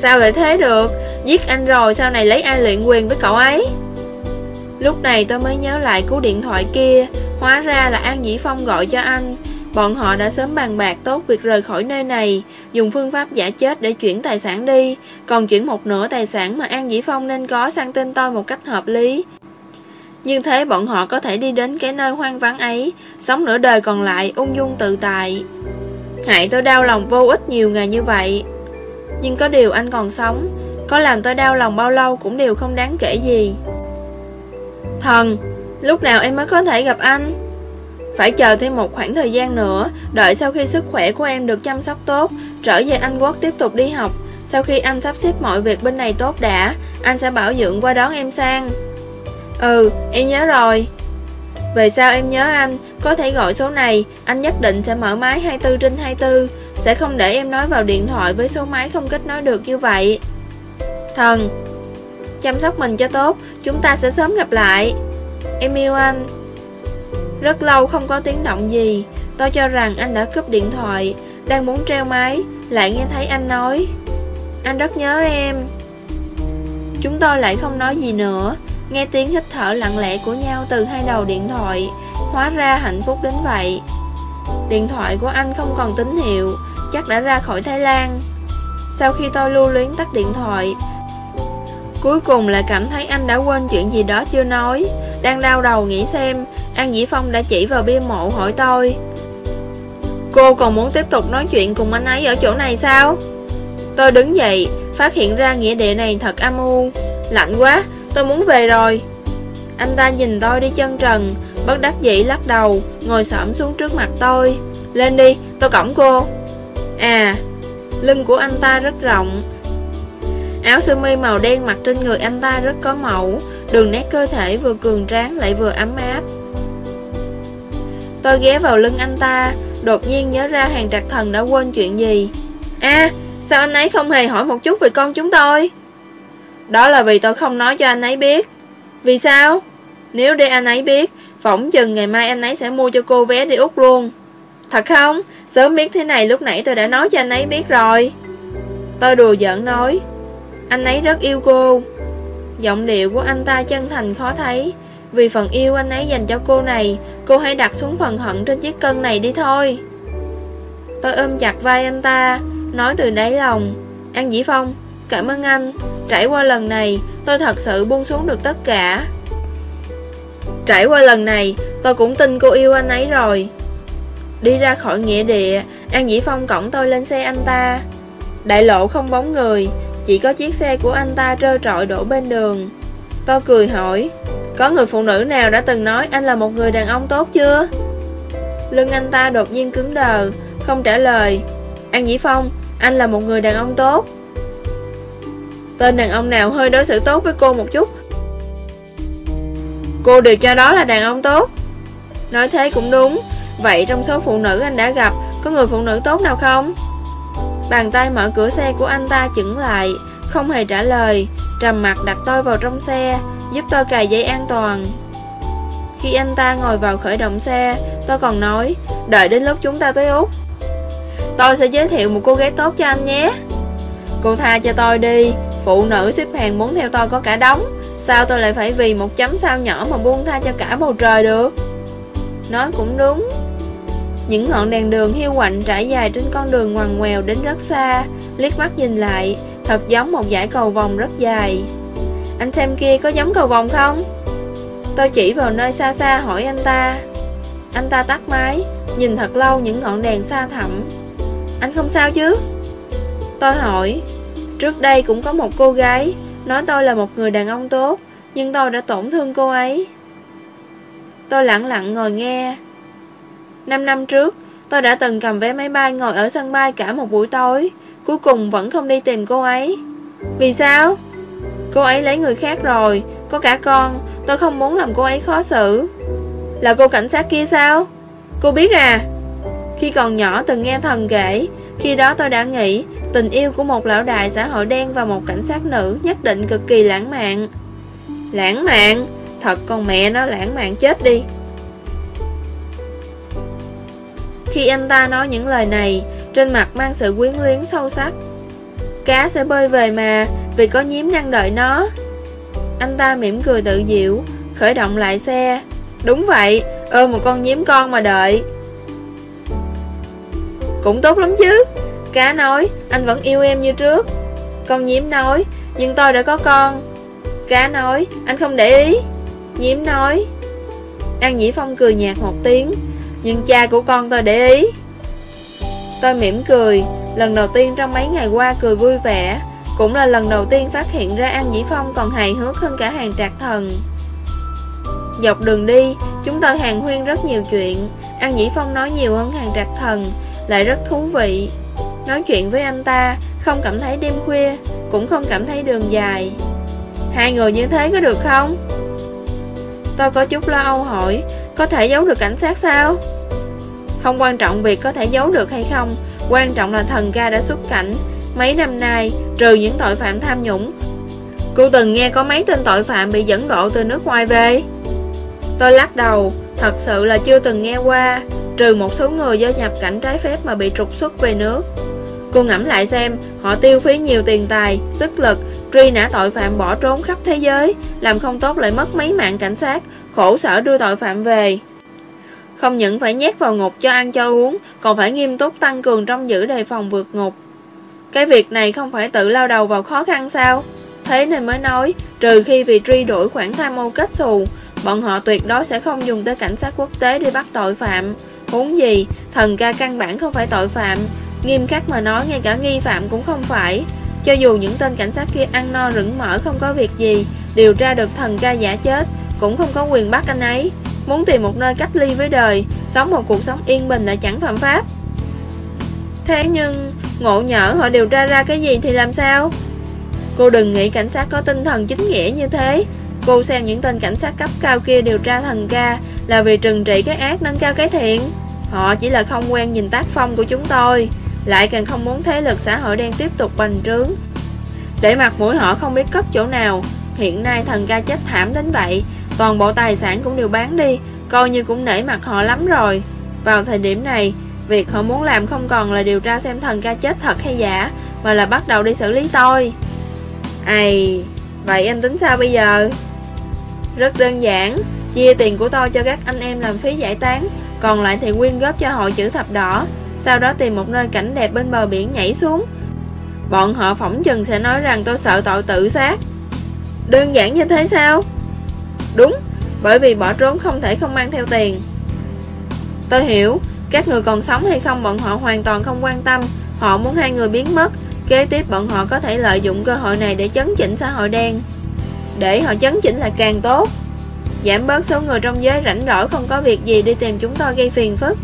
Sao lại thế được? Giết anh rồi sau này lấy ai luyện quyền với cậu ấy? Lúc này tôi mới nhớ lại cú điện thoại kia, Hóa ra là An Dĩ Phong gọi cho anh. Bọn họ đã sớm bàn bạc tốt việc rời khỏi nơi này, Dùng phương pháp giả chết để chuyển tài sản đi. Còn chuyển một nửa tài sản mà An Dĩ Phong nên có sang tên tôi một cách hợp lý. Như thế bọn họ có thể đi đến cái nơi hoang vắng ấy, Sống nửa đời còn lại, ung dung tự tại. Hại tôi đau lòng vô ích nhiều ngày như vậy. Nhưng có điều anh còn sống, có làm tôi đau lòng bao lâu cũng đều không đáng kể gì. Thần, Lúc nào em mới có thể gặp anh? Phải chờ thêm một khoảng thời gian nữa, Đợi sau khi sức khỏe của em được chăm sóc tốt, Trở về Anh Quốc tiếp tục đi học. Sau khi anh sắp xếp mọi việc bên này tốt đã, Anh sẽ bảo dưỡng qua đón em sang. Ừ em nhớ rồi. Về sao em nhớ anh, Có thể gọi số này, Anh nhất định sẽ mở máy 24 trên 24 Sẽ không để em nói vào điện thoại với số máy không kết nối được như vậy. Thần, Chăm sóc mình cho tốt, Chúng ta sẽ sớm gặp lại. Em yêu anh. Rất lâu không có tiếng động gì. Tôi cho rằng anh đã cúp điện thoại. Đang muốn treo máy, Lại nghe thấy anh nói. Anh rất nhớ em. Chúng tôi lại không nói gì nữa. Nghe tiếng hít thở lặng lẽ của nhau từ hai đầu điện thoại. Hóa ra hạnh phúc đến vậy. Điện thoại của anh không còn tín hiệu. Chắc đã ra khỏi Thái Lan. Sau khi tôi lưu luyến tắt điện thoại, Cuối cùng lại cảm thấy anh đã quên chuyện gì đó chưa nói. Đang đau đầu nghĩ xem An Dĩ Phong đã chỉ vào bia mộ hỏi tôi. Cô còn muốn tiếp tục nói chuyện cùng anh ấy ở chỗ này sao? Tôi đứng dậy, Phát hiện ra nghĩa địa này thật âm u. Lạnh quá, Tôi muốn về rồi. Anh ta nhìn tôi đi chân trần, Bất đắc dĩ lắc đầu, Ngồi xổm xuống trước mặt tôi. Lên đi, tôi cổng cô. À Lưng của anh ta rất rộng. Áo sơ mi màu đen mặc trên người anh ta rất có mẫu Đường nét cơ thể vừa cường tráng lại vừa ấm áp. Tôi ghé vào lưng anh ta, Đột nhiên nhớ ra hàng trạc thần đã quên chuyện gì. À sao anh ấy không hề hỏi một chút về con chúng tôi? Đó là vì tôi không nói cho anh ấy biết. Vì sao? Nếu để anh ấy biết, Phỏng chừng ngày mai anh ấy sẽ mua cho cô vé đi Úc luôn. Thật không? Sớm biết thế này lúc nãy tôi đã nói cho anh ấy biết rồi. Tôi đùa giỡn nói. Anh ấy rất yêu cô. Giọng điệu của anh ta chân thành khó thấy. Vì phần yêu anh ấy dành cho cô này, Cô hãy đặt xuống phần hận trên chiếc cân này đi thôi. Tôi ôm chặt vai anh ta, Nói từ đáy lòng. An Dĩ Phong, Cảm ơn anh. Trải qua lần này, Tôi thật sự buông xuống được tất cả. Trải qua lần này, Tôi cũng tin cô yêu anh ấy rồi. Đi ra khỏi nghĩa địa, An Dĩ Phong cổng tôi lên xe anh ta. Đại lộ không bóng người, Chỉ có chiếc xe của anh ta trơ trọi đổ bên đường. Tôi cười hỏi có người phụ nữ nào đã từng nói anh là một người đàn ông tốt chưa? Lưng anh ta đột nhiên cứng đờ, Không trả lời. An Dĩ Phong, Anh là một người đàn ông tốt. Tên đàn ông nào hơi đối xử tốt với cô một chút? Cô đều cho đó là đàn ông tốt. Nói thế cũng đúng. Vậy trong số phụ nữ anh đã gặp, Có người phụ nữ tốt nào không? Bàn tay mở cửa xe của anh ta chững lại, Không hề trả lời. Trầm mặt đặt tôi vào trong xe. Giúp tôi cài dây an toàn. Khi anh ta ngồi vào khởi động xe, Tôi còn nói, Đợi đến lúc chúng ta tới Úc. Tôi sẽ giới thiệu một cô gái tốt cho anh nhé. Cô tha cho tôi đi. Phụ nữ xếp hàng muốn theo tôi có cả đống. Sao tôi lại phải vì một chấm sao nhỏ Mà buông tha cho cả bầu trời được? Nói cũng đúng. Những ngọn đèn đường hiu quạnh trải dài trên con đường ngoằn ngoèo đến rất xa. Liếc mắt nhìn lại, Thật giống một dải cầu vòng rất dài. Anh xem kia có giống cầu vòng không? Tôi chỉ vào nơi xa xa hỏi anh ta Anh ta tắt máy, Nhìn thật lâu những ngọn đèn xa thẳm Anh không sao chứ? Tôi hỏi Trước đây cũng có một cô gái, Nói tôi là một người đàn ông tốt, Nhưng tôi đã tổn thương cô ấy Tôi lặng lặng ngồi nghe Năm năm trước, Tôi đã từng cầm vé máy bay ngồi ở sân bay cả một buổi tối, Cuối cùng vẫn không đi tìm cô ấy Vì sao? Cô ấy lấy người khác rồi Có cả con, Tôi không muốn làm cô ấy khó xử Là cô cảnh sát kia sao? Cô biết à? Khi còn nhỏ từng nghe thần kể, Khi đó tôi đã nghĩ Tình yêu của một lão đại xã hội đen và một cảnh sát nữ nhất định cực kỳ lãng mạn Lãng mạn? Thật con mẹ nó lãng mạn chết đi Khi anh ta nói những lời này, Trên mặt mang sự quyến luyến sâu sắc Cá sẽ bơi về mà Vì có nhím đang đợi nó. Anh ta mỉm cười tự diệu Khởi động lại xe. Đúng vậy, ôm một con nhím con mà đợi. Cũng tốt lắm chứ. Cá nói, anh vẫn yêu em như trước. Con nhím nói, nhưng tôi đã có con. Cá nói, anh không để ý. Nhím nói. An Dĩ Phong cười nhạt một tiếng Nhưng cha của con tôi để ý. Tôi mỉm cười Lần đầu tiên trong mấy ngày qua cười vui vẻ, Cũng là lần đầu tiên phát hiện ra An Dĩ Phong còn hài hước hơn cả hàng trạc thần Dọc đường đi, Chúng tôi hàng huyên rất nhiều chuyện An Dĩ Phong nói nhiều hơn hàng trạc thần, Lại rất thú vị Nói chuyện với anh ta, Không cảm thấy đêm khuya, Cũng không cảm thấy đường dài Hai người như thế có được không? Tôi có chút lo âu hỏi, Có thể giấu được cảnh sát sao? Không quan trọng việc có thể giấu được hay không Quan trọng là thần ca đã xuất cảnh. Mấy năm nay Trừ những tội phạm tham nhũng. Cô từng nghe có mấy tên tội phạm bị dẫn độ từ nước ngoài về. Tôi lắc đầu Thật sự là chưa từng nghe qua Trừ một số người do nhập cảnh trái phép mà bị trục xuất về nước. Cô ngẫm lại xem Họ tiêu phí nhiều tiền tài, sức lực Truy nã tội phạm bỏ trốn khắp thế giới Làm không tốt lại mất mấy mạng cảnh sát Khổ sở đưa tội phạm về. Không những phải nhét vào ngục cho ăn cho uống, Còn phải nghiêm túc tăng cường trong giữ đề phòng vượt ngục. Cái việc này không phải tự lao đầu vào khó khăn sao? Thế nên mới nói, Trừ khi vì truy đuổi khoản tham mưu kết xù, Bọn họ tuyệt đối sẽ không dùng tới cảnh sát quốc tế đi bắt tội phạm. Huống gì, Thần ca căn bản không phải tội phạm. Nghiêm khắc mà nói, ngay cả nghi phạm cũng không phải. Cho dù những tên cảnh sát kia ăn no rửng mỡ không có việc gì, Điều tra được thần ca giả chết, Cũng không có quyền bắt anh ấy. Muốn tìm một nơi cách ly với đời, Sống một cuộc sống yên bình là chẳng phạm pháp. Thế nhưng, Ngộ nhỡ họ điều tra ra cái gì thì làm sao? Cô đừng nghĩ cảnh sát có tinh thần chính nghĩa như thế. Cô xem những tên cảnh sát cấp cao kia điều tra thần ca Là vì trừng trị cái ác nâng cao cái thiện. Họ chỉ là không quen nhìn tác phong của chúng tôi, lại càng không muốn thế lực xã hội đen tiếp tục bành trướng. Để mặt mũi họ không biết cất chỗ nào, Hiện nay thần ca chết thảm đến vậy Toàn bộ tài sản cũng đều bán đi, Coi như cũng nể mặt họ lắm rồi. Vào thời điểm này, Việc họ muốn làm không còn là điều tra xem thần ca chết thật hay giả, Mà là bắt đầu đi xử lý tôi. Ây Vậy anh tính sao bây giờ? Rất đơn giản, Chia tiền của tôi cho các anh em làm phí giải tán, Còn lại thì quyên góp cho hội chữ thập đỏ, sau đó tìm một nơi cảnh đẹp bên bờ biển nhảy xuống. Bọn họ phỏng chừng sẽ nói rằng tôi sợ tội tự sát. Đơn giản như thế sao? Đúng, bởi vì bỏ trốn không thể không mang theo tiền. Tôi hiểu, các người còn sống hay không bọn họ hoàn toàn không quan tâm. Họ muốn hai người biến mất Kế tiếp bọn họ có thể lợi dụng cơ hội này để chấn chỉnh xã hội đen. Để họ chấn chỉnh là càng tốt. Giảm bớt số người trong giới rảnh rỗi không có việc gì đi tìm chúng tôi gây phiền phức.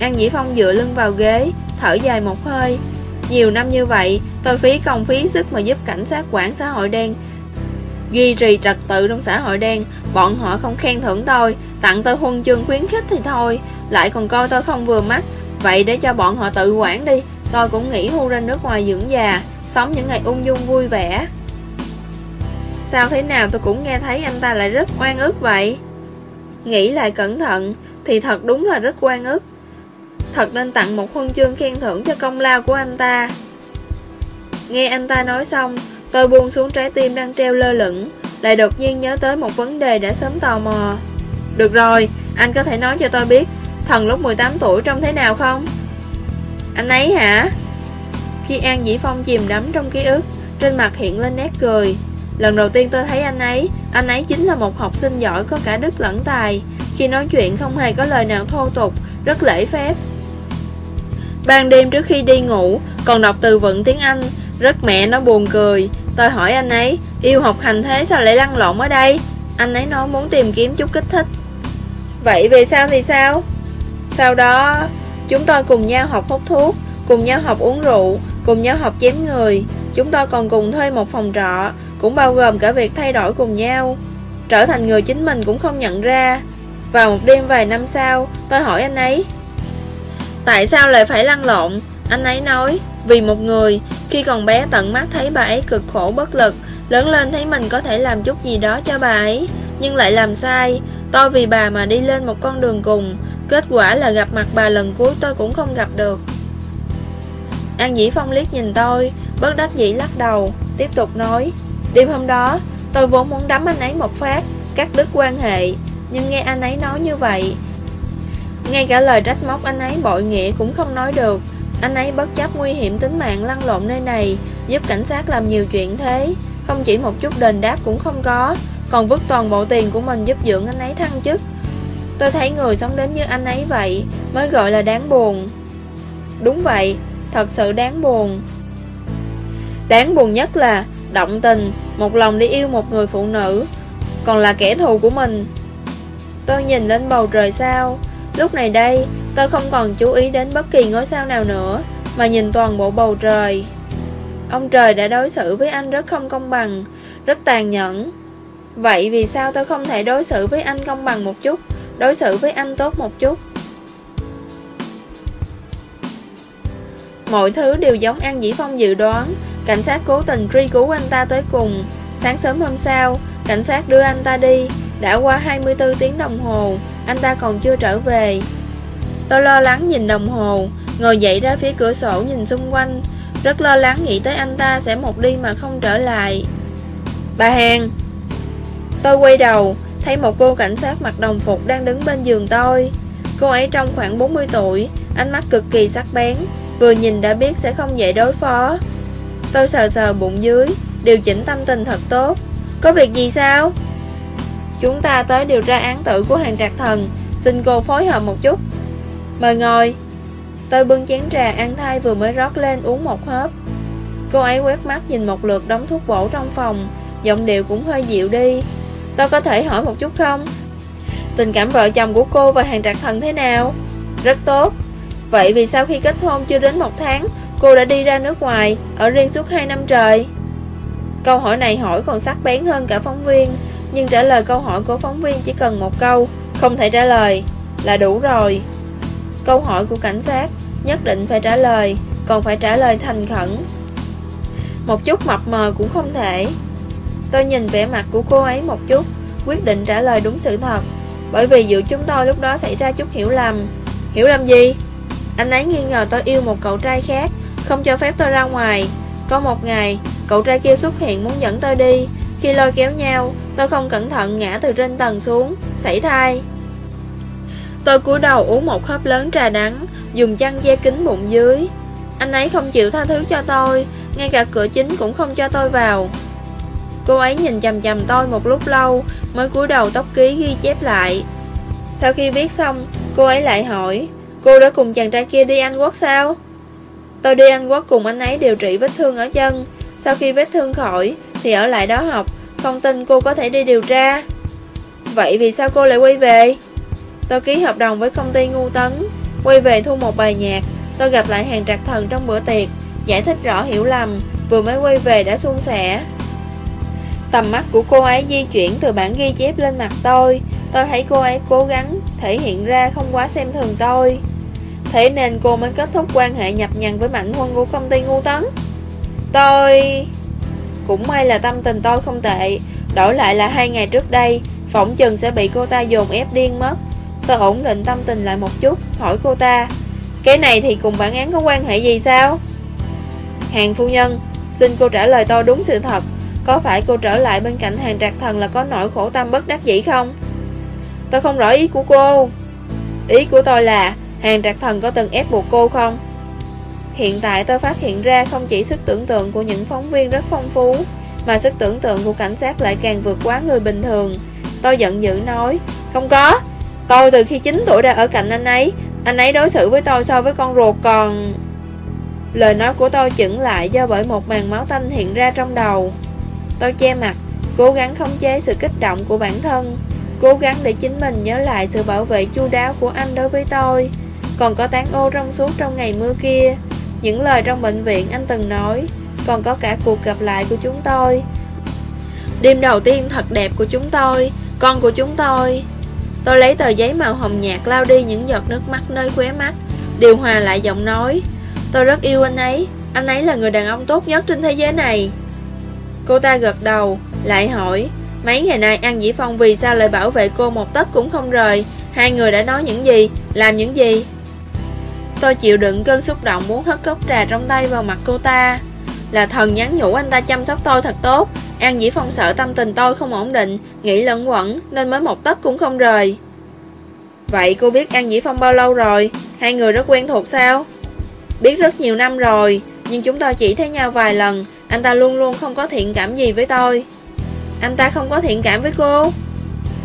An Dĩ Phong dựa lưng vào ghế Thở dài một hơi. Nhiều năm như vậy Tôi phí công phí sức mà giúp cảnh sát quản xã hội đen Duy trì trật tự trong xã hội đen, Bọn họ không khen thưởng tôi, Tặng tôi huân chương khuyến khích thì thôi. Lại còn coi tôi không vừa mắt. Vậy để cho bọn họ tự quản đi, Tôi cũng nghĩ hưu ra nước ngoài dưỡng già, Sống những ngày ung dung vui vẻ. Sao thế nào tôi cũng nghe thấy anh ta lại rất oan ức vậy? Nghĩ lại cẩn thận, Thì thật đúng là rất oan ức. Thật nên tặng một huân chương khen thưởng cho công lao của anh ta. Nghe anh ta nói xong Tôi buông xuống trái tim đang treo lơ lửng Lại đột nhiên nhớ tới một vấn đề đã sớm tò mò. Được rồi, anh có thể nói cho tôi biết Thần lúc 18 tuổi trông thế nào không? Anh ấy hả? Khi An Dĩ Phong chìm đắm trong ký ức Trên mặt hiện lên nét cười. Lần đầu tiên tôi thấy anh ấy Anh ấy chính là một học sinh giỏi có cả đức lẫn tài. Khi nói chuyện không hề có lời nào thô tục Rất lễ phép. Ban đêm trước khi đi ngủ Còn đọc từ vựng tiếng Anh Rất mẹ nó buồn cười. Tôi hỏi anh ấy, Yêu học hành thế sao lại lăn lộn ở đây? Anh ấy nói muốn tìm kiếm chút kích thích. Vậy về sau thì sao? Sau đó, Chúng tôi cùng nhau học hút thuốc, Cùng nhau học uống rượu, Cùng nhau học chém người. Chúng tôi còn cùng thuê một phòng trọ, Cũng bao gồm cả việc thay đổi cùng nhau. Trở thành người chính mình cũng không nhận ra. Vào một đêm vài năm sau, Tôi hỏi anh ấy, Tại sao lại phải lăn lộn? Anh ấy nói vì một người, Khi còn bé tận mắt thấy bà ấy cực khổ bất lực, Lớn lên thấy mình có thể làm chút gì đó cho bà ấy. Nhưng lại làm sai, Tôi vì bà mà đi lên một con đường cùng, Kết quả là gặp mặt bà lần cuối tôi cũng không gặp được. An Dĩ Phong liếc nhìn tôi, Bất đắc dĩ lắc đầu, Tiếp tục nói, Đêm hôm đó, tôi vốn muốn đấm anh ấy một phát, Cắt đứt quan hệ, Nhưng nghe anh ấy nói như vậy, ngay cả lời trách móc anh ấy bội nghĩa cũng không nói được. Anh ấy bất chấp nguy hiểm tính mạng lăn lộn nơi này Giúp cảnh sát làm nhiều chuyện thế. Không chỉ một chút đền đáp cũng không có Còn vứt toàn bộ tiền của mình giúp dưỡng anh ấy thăng chức. Tôi thấy người sống đến như anh ấy vậy Mới gọi là đáng buồn. Đúng vậy Thật sự đáng buồn. Đáng buồn nhất là Động tình Một lòng đi yêu một người phụ nữ Còn là kẻ thù của mình. Tôi nhìn lên bầu trời sao. Lúc này đây, tôi không còn chú ý đến bất kỳ ngôi sao nào nữa, mà nhìn toàn bộ bầu trời. Ông trời đã đối xử với anh rất không công bằng, rất tàn nhẫn. Vậy vì sao tôi không thể đối xử với anh công bằng một chút, đối xử với anh tốt một chút? Mọi thứ đều giống An Dĩ Phong dự đoán Cảnh sát cố tình truy cứu anh ta tới cùng Sáng sớm hôm sau Cảnh sát đưa anh ta đi Đã qua 24 tiếng đồng hồ anh ta còn chưa trở về Tôi lo lắng nhìn đồng hồ. Ngồi dậy ra phía cửa sổ nhìn xung quanh. Rất lo lắng nghĩ tới anh ta sẽ một đi mà không trở lại. Bà hàng Tôi quay đầu, Thấy một cô cảnh sát mặc đồng phục đang đứng bên giường tôi. Cô ấy trong khoảng 40 tuổi, Ánh mắt cực kỳ sắc bén, Vừa nhìn đã biết sẽ không dễ đối phó. Tôi sờ sờ bụng dưới, Điều chỉnh tâm tình thật tốt. Có việc gì sao? Chúng ta tới điều tra án tử của hàng trạc thần. Xin cô phối hợp một chút. Mời ngồi. Tôi bưng chén trà ăn thay vừa mới rót lên uống một hớp. Cô ấy quét mắt nhìn một lượt đóng thuốc bổ trong phòng, Giọng điệu cũng hơi dịu đi. Tôi có thể hỏi một chút không? Tình cảm vợ chồng của cô và hàng trạc thần thế nào? Rất tốt. Vậy vì sau khi kết hôn chưa đến một tháng, Cô đã đi ra nước ngoài, Ở riêng suốt 2 năm trời. Câu hỏi này hỏi còn sắc bén hơn cả phóng viên, nhưng trả lời câu hỏi của phóng viên chỉ cần một câu, Không thể trả lời Là đủ rồi. Câu hỏi của cảnh sát Nhất định phải trả lời, Còn phải trả lời thành khẩn. Một chút mập mờ cũng không thể. Tôi nhìn vẻ mặt của cô ấy một chút, Quyết định trả lời đúng sự thật, Bởi vì giữa chúng tôi lúc đó xảy ra chút hiểu lầm. Hiểu lầm gì? Anh ấy nghi ngờ tôi yêu một cậu trai khác, Không cho phép tôi ra ngoài. Có một ngày, Cậu trai kia xuất hiện muốn dẫn tôi đi. Khi lôi kéo nhau, Tôi không cẩn thận ngã từ trên tầng xuống, Sảy thai. Tôi cúi đầu uống một hớp lớn trà đắng Dùng chăn che kính bụng dưới Anh ấy không chịu tha thứ cho tôi ngay cả cửa chính cũng không cho tôi vào. Cô ấy nhìn chầm chầm tôi một lúc lâu, mới cúi đầu tóc ký ghi chép lại. Sau khi viết xong, cô ấy lại hỏi, cô đã cùng chàng trai kia đi Anh Quốc sao? Tôi đi Anh Quốc cùng anh ấy điều trị vết thương ở chân, sau khi vết thương khỏi thì ở lại đó học, không tin cô có thể đi điều tra. Vậy vì sao cô lại quay về? Tôi ký hợp đồng với công ty Ngu Tấn, quay về thu một bài nhạc. Tôi gặp lại hàng trạc thần trong bữa tiệc, giải thích rõ hiểu lầm, vừa mới quay về đã suôn sẻ. Tầm mắt của cô ấy di chuyển từ bản ghi chép lên mặt tôi, tôi thấy cô ấy cố gắng thể hiện ra không quá xem thường tôi. Thế nên cô mới kết thúc quan hệ nhập nhằn với Mạnh Huân của công ty Ngu Tấn. Tôi... Cũng may là tâm tình tôi không tệ, đổi lại là hai ngày trước đây, phỏng chừng sẽ bị cô ta dồn ép điên mất. Tôi ổn định tâm tình lại một chút, Hỏi cô ta. Cái này thì cùng bản án có quan hệ gì sao? Hàng phu nhân, Xin cô trả lời tôi đúng sự thật. Có phải cô trở lại bên cạnh hàng trạc thần Là có nỗi khổ tâm bất đắc dĩ không? Tôi không rõ ý của cô. Ý của tôi là, Hàng trạc thần có từng ép buộc cô không? Hiện tại tôi phát hiện ra Không chỉ sức tưởng tượng của những phóng viên rất phong phú, Mà sức tưởng tượng của cảnh sát lại càng vượt quá người bình thường. Tôi giận dữ nói, Không có. Tôi từ khi 9 tuổi đã ở cạnh anh ấy. Anh ấy đối xử với tôi so với con ruột, còn Lời nói của tôi chững lại do bởi một màn máu tanh hiện ra trong đầu. Tôi che mặt, Cố gắng khống chế sự kích động của bản thân, Cố gắng để chính mình nhớ lại sự bảo vệ chu đáo của anh đối với tôi. Còn có tán ô trong suốt trong ngày mưa kia, Những lời trong bệnh viện anh từng nói, Còn có cả cuộc gặp lại của chúng tôi. Đêm đầu tiên thật đẹp của chúng tôi, Con của chúng tôi. Tôi lấy tờ giấy màu hồng nhạt lau đi những giọt nước mắt nơi khóe mắt. Điều hòa lại giọng nói. Tôi rất yêu anh ấy. Anh ấy là người đàn ông tốt nhất trên thế giới này. Cô ta gật đầu, Lại hỏi, Mấy ngày nay An Dĩ Phong vì sao lại bảo vệ cô một tấc cũng không rời? Hai người đã nói những gì? Làm những gì? Tôi chịu đựng cơn xúc động muốn hất cốc trà trong tay vào mặt cô ta. Là thần nhắn nhủ anh ta chăm sóc tôi thật tốt. An Dĩ Phong sợ tâm tình tôi không ổn định, Nghĩ lẫn quẩn, Nên mới một tấc cũng không rời. Vậy cô biết An Dĩ Phong bao lâu rồi? Hai người rất quen thuộc sao? Biết rất nhiều năm rồi, Nhưng chúng tôi chỉ thấy nhau vài lần. Anh ta luôn luôn không có thiện cảm gì với tôi. Anh ta không có thiện cảm với cô.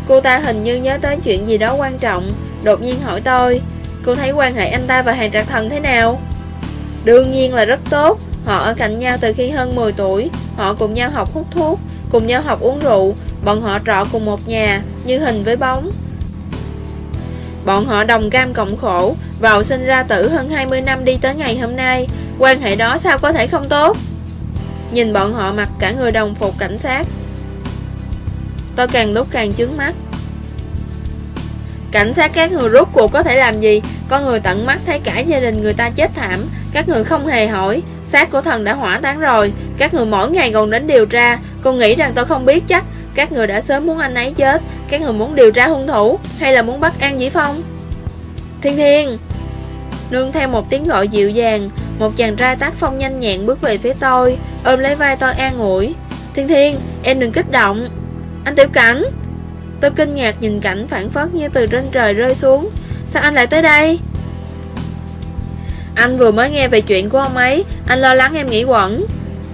Cô ta hình như nhớ tới chuyện gì đó quan trọng, Đột nhiên hỏi tôi, Cô thấy quan hệ anh ta và hàng trạc thần thế nào? Đương nhiên là rất tốt. Họ ở cạnh nhau từ khi hơn 10 tuổi. Họ cùng nhau học hút thuốc, Cùng nhau học uống rượu. Bọn họ trọ cùng một nhà, Như hình với bóng. Bọn họ đồng cam cộng khổ, Vào sinh ra tử hơn 20 năm đi tới ngày hôm nay. Quan hệ đó sao có thể không tốt? Nhìn bọn họ mặc cả người đồng phục cảnh sát. Tôi càng lúc càng chướng mắt. Cảnh sát các người rút cuộc có thể làm gì? Có người tận mắt thấy cả gia đình người ta chết thảm. Các người không hề hỏi. Xác của thần đã hỏa táng rồi. Các người mỗi ngày còn đến điều tra. Con nghĩ rằng tôi không biết chắc Các người đã sớm muốn anh ấy chết. Các người muốn điều tra hung thủ Hay là muốn bắt An Dĩ Phong? Thiên Thiên! Nương theo một tiếng gọi dịu dàng, Một chàng trai tác phong nhanh nhẹn bước về phía tôi. Ôm lấy vai tôi an ủi. Thiên Thiên, em đừng kích động. Anh Tiểu Cảnh! Tôi kinh ngạc nhìn cảnh phản phất như từ trên trời rơi xuống. Sao anh lại tới đây? Anh vừa mới nghe về chuyện của ông ấy. Anh lo lắng em nghĩ quẩn.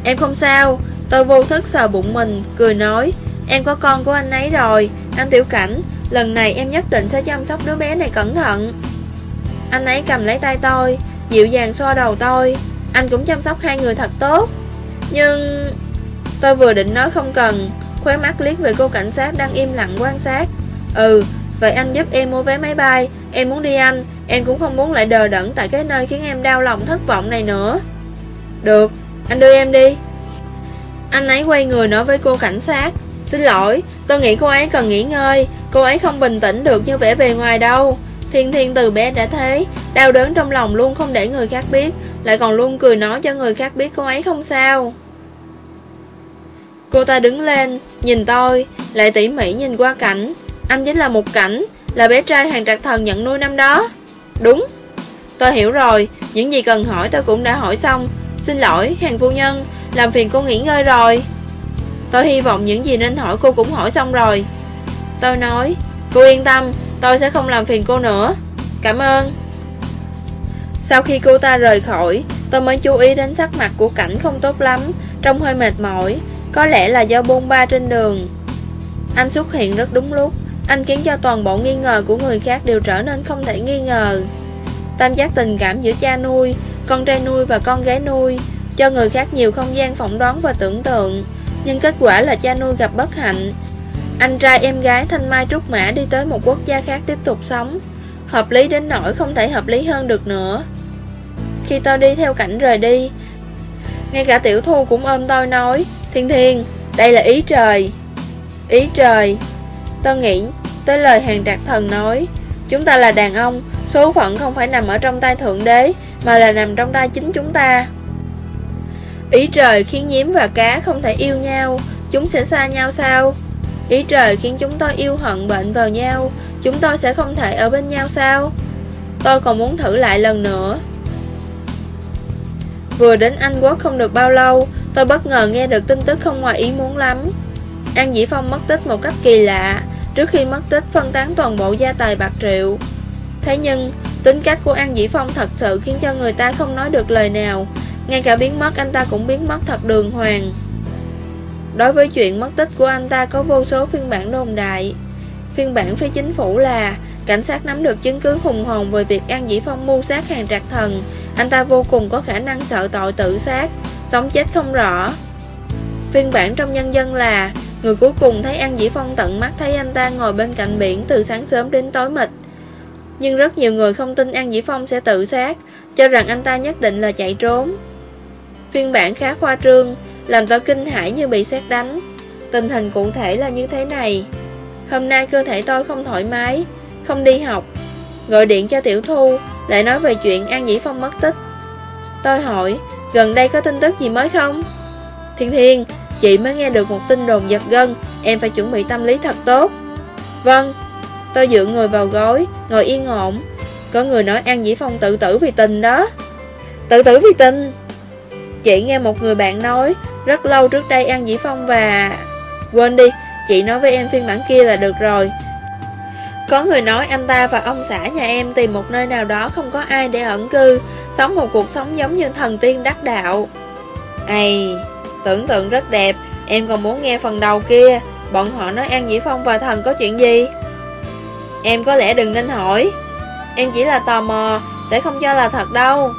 Em không sao. Tôi vô thức sờ bụng mình, Cười nói, Em có con của anh ấy rồi, Anh Tiểu Cảnh. Lần này em nhất định sẽ chăm sóc đứa bé này cẩn thận. Anh ấy cầm lấy tay tôi, Dịu dàng xoa đầu tôi. Anh cũng chăm sóc hai người thật tốt. Nhưng Tôi vừa định nói không cần, Khóe mắt liếc về cô cảnh sát đang im lặng quan sát. Ừ Vậy anh giúp em mua vé máy bay. Em muốn đi anh. Em cũng không muốn lại đờ đẫn tại cái nơi khiến em đau lòng thất vọng này nữa. Được Anh đưa em đi. Anh ấy quay người nói với cô cảnh sát. Xin lỗi Tôi nghĩ cô ấy cần nghỉ ngơi. Cô ấy không bình tĩnh được như vẻ bề ngoài đâu. Thiên thiên từ bé đã thế Đau đớn trong lòng luôn không để người khác biết. Lại còn luôn cười nói cho người khác biết cô ấy không sao. Cô ta đứng lên, nhìn tôi, lại tỉ mỉ nhìn qua cảnh. Anh chính là một cảnh, là bé trai hàng trạc thần nhận nuôi năm đó. Đúng. Tôi hiểu rồi, những gì cần hỏi tôi cũng đã hỏi xong. Xin lỗi, hàng phu nhân, làm phiền cô nghỉ ngơi rồi. Tôi hy vọng những gì nên hỏi cô cũng hỏi xong rồi. Tôi nói, cô yên tâm, tôi sẽ không làm phiền cô nữa. Cảm ơn. Sau khi cô ta rời khỏi, Tôi mới chú ý đến sắc mặt của cảnh không tốt lắm Trông hơi mệt mỏi Có lẽ là do bôn ba trên đường Anh xuất hiện rất đúng lúc anh khiến cho toàn bộ nghi ngờ của người khác đều trở nên không thể nghi ngờ. Tam giác tình cảm giữa cha nuôi Con trai nuôi và con gái nuôi Cho người khác nhiều không gian phỏng đoán và tưởng tượng. Nhưng kết quả là cha nuôi gặp bất hạnh. Anh trai em gái Thanh Mai Trúc Mã đi tới một quốc gia khác tiếp tục sống. Hợp lý đến nỗi không thể hợp lý hơn được nữa. Khi tôi đi theo cảnh rời đi Ngay cả tiểu thu cũng ôm tôi nói Thiên thiên, đây là ý trời. Ý trời. Tôi nghĩ tới lời hàng trạc thần nói, Chúng ta là đàn ông, Số phận không phải nằm ở trong tay Thượng Đế, Mà là nằm trong tay chính chúng ta. Ý trời khiến nhím và cá không thể yêu nhau, Chúng sẽ xa nhau sao? Ý trời khiến chúng tôi yêu hận bệnh vào nhau, Chúng tôi sẽ không thể ở bên nhau sao? Tôi còn muốn thử lại lần nữa. Vừa đến Anh Quốc không được bao lâu, Tôi bất ngờ nghe được tin tức không ngoài ý muốn lắm. An Dĩ Phong mất tích một cách kỳ lạ Trước khi mất tích phân tán toàn bộ gia tài bạc triệu. Thế nhưng, Tính cách của An Dĩ Phong thật sự khiến cho người ta không nói được lời nào. Ngay cả biến mất, anh ta cũng biến mất thật đường hoàng. Đối với chuyện mất tích của anh ta có vô số phiên bản đồn đại. Phiên bản phía chính phủ là, Cảnh sát nắm được chứng cứ hùng hồn về việc An Dĩ Phong mưu sát hàng trạc thần. Anh ta vô cùng có khả năng sợ tội tự sát, Sống chết không rõ. Phiên bản trong nhân dân là Người cuối cùng thấy An Dĩ Phong tận mắt thấy anh ta ngồi bên cạnh biển từ sáng sớm đến tối mịt. Nhưng rất nhiều người không tin An Dĩ Phong sẽ tự sát, Cho rằng anh ta nhất định là chạy trốn. Phiên bản khá khoa trương, Làm tôi kinh hãi như bị xét đánh. Tình hình cụ thể là như thế này. Hôm nay cơ thể tôi không thoải mái, Không đi học. Gọi điện cho Tiểu Thu, Lại nói về chuyện An Dĩ Phong mất tích. Tôi hỏi, Gần đây có tin tức gì mới không? Thiên Thiên Chị mới nghe được một tin đồn giật gân, Em phải chuẩn bị tâm lý thật tốt. Vâng Tôi dựa người vào gối, Ngồi yên ổn. Có người nói An Dĩ Phong tự tử vì tình đó. Tự tử vì tình? Chị nghe một người bạn nói, Rất lâu trước đây An Dĩ Phong và, Quên đi, Chị nói với em phiên bản kia là được rồi. Có người nói anh ta và ông xã nhà em Tìm một nơi nào đó không có ai để ẩn cư, Sống một cuộc sống giống như thần tiên đắc đạo. Ây Tưởng tượng rất đẹp. Em còn muốn nghe phần đầu kia. Bọn họ nói An Dĩ Phong và thần có chuyện gì? Em có lẽ đừng nên hỏi. Em chỉ là tò mò, Sẽ không cho là thật đâu.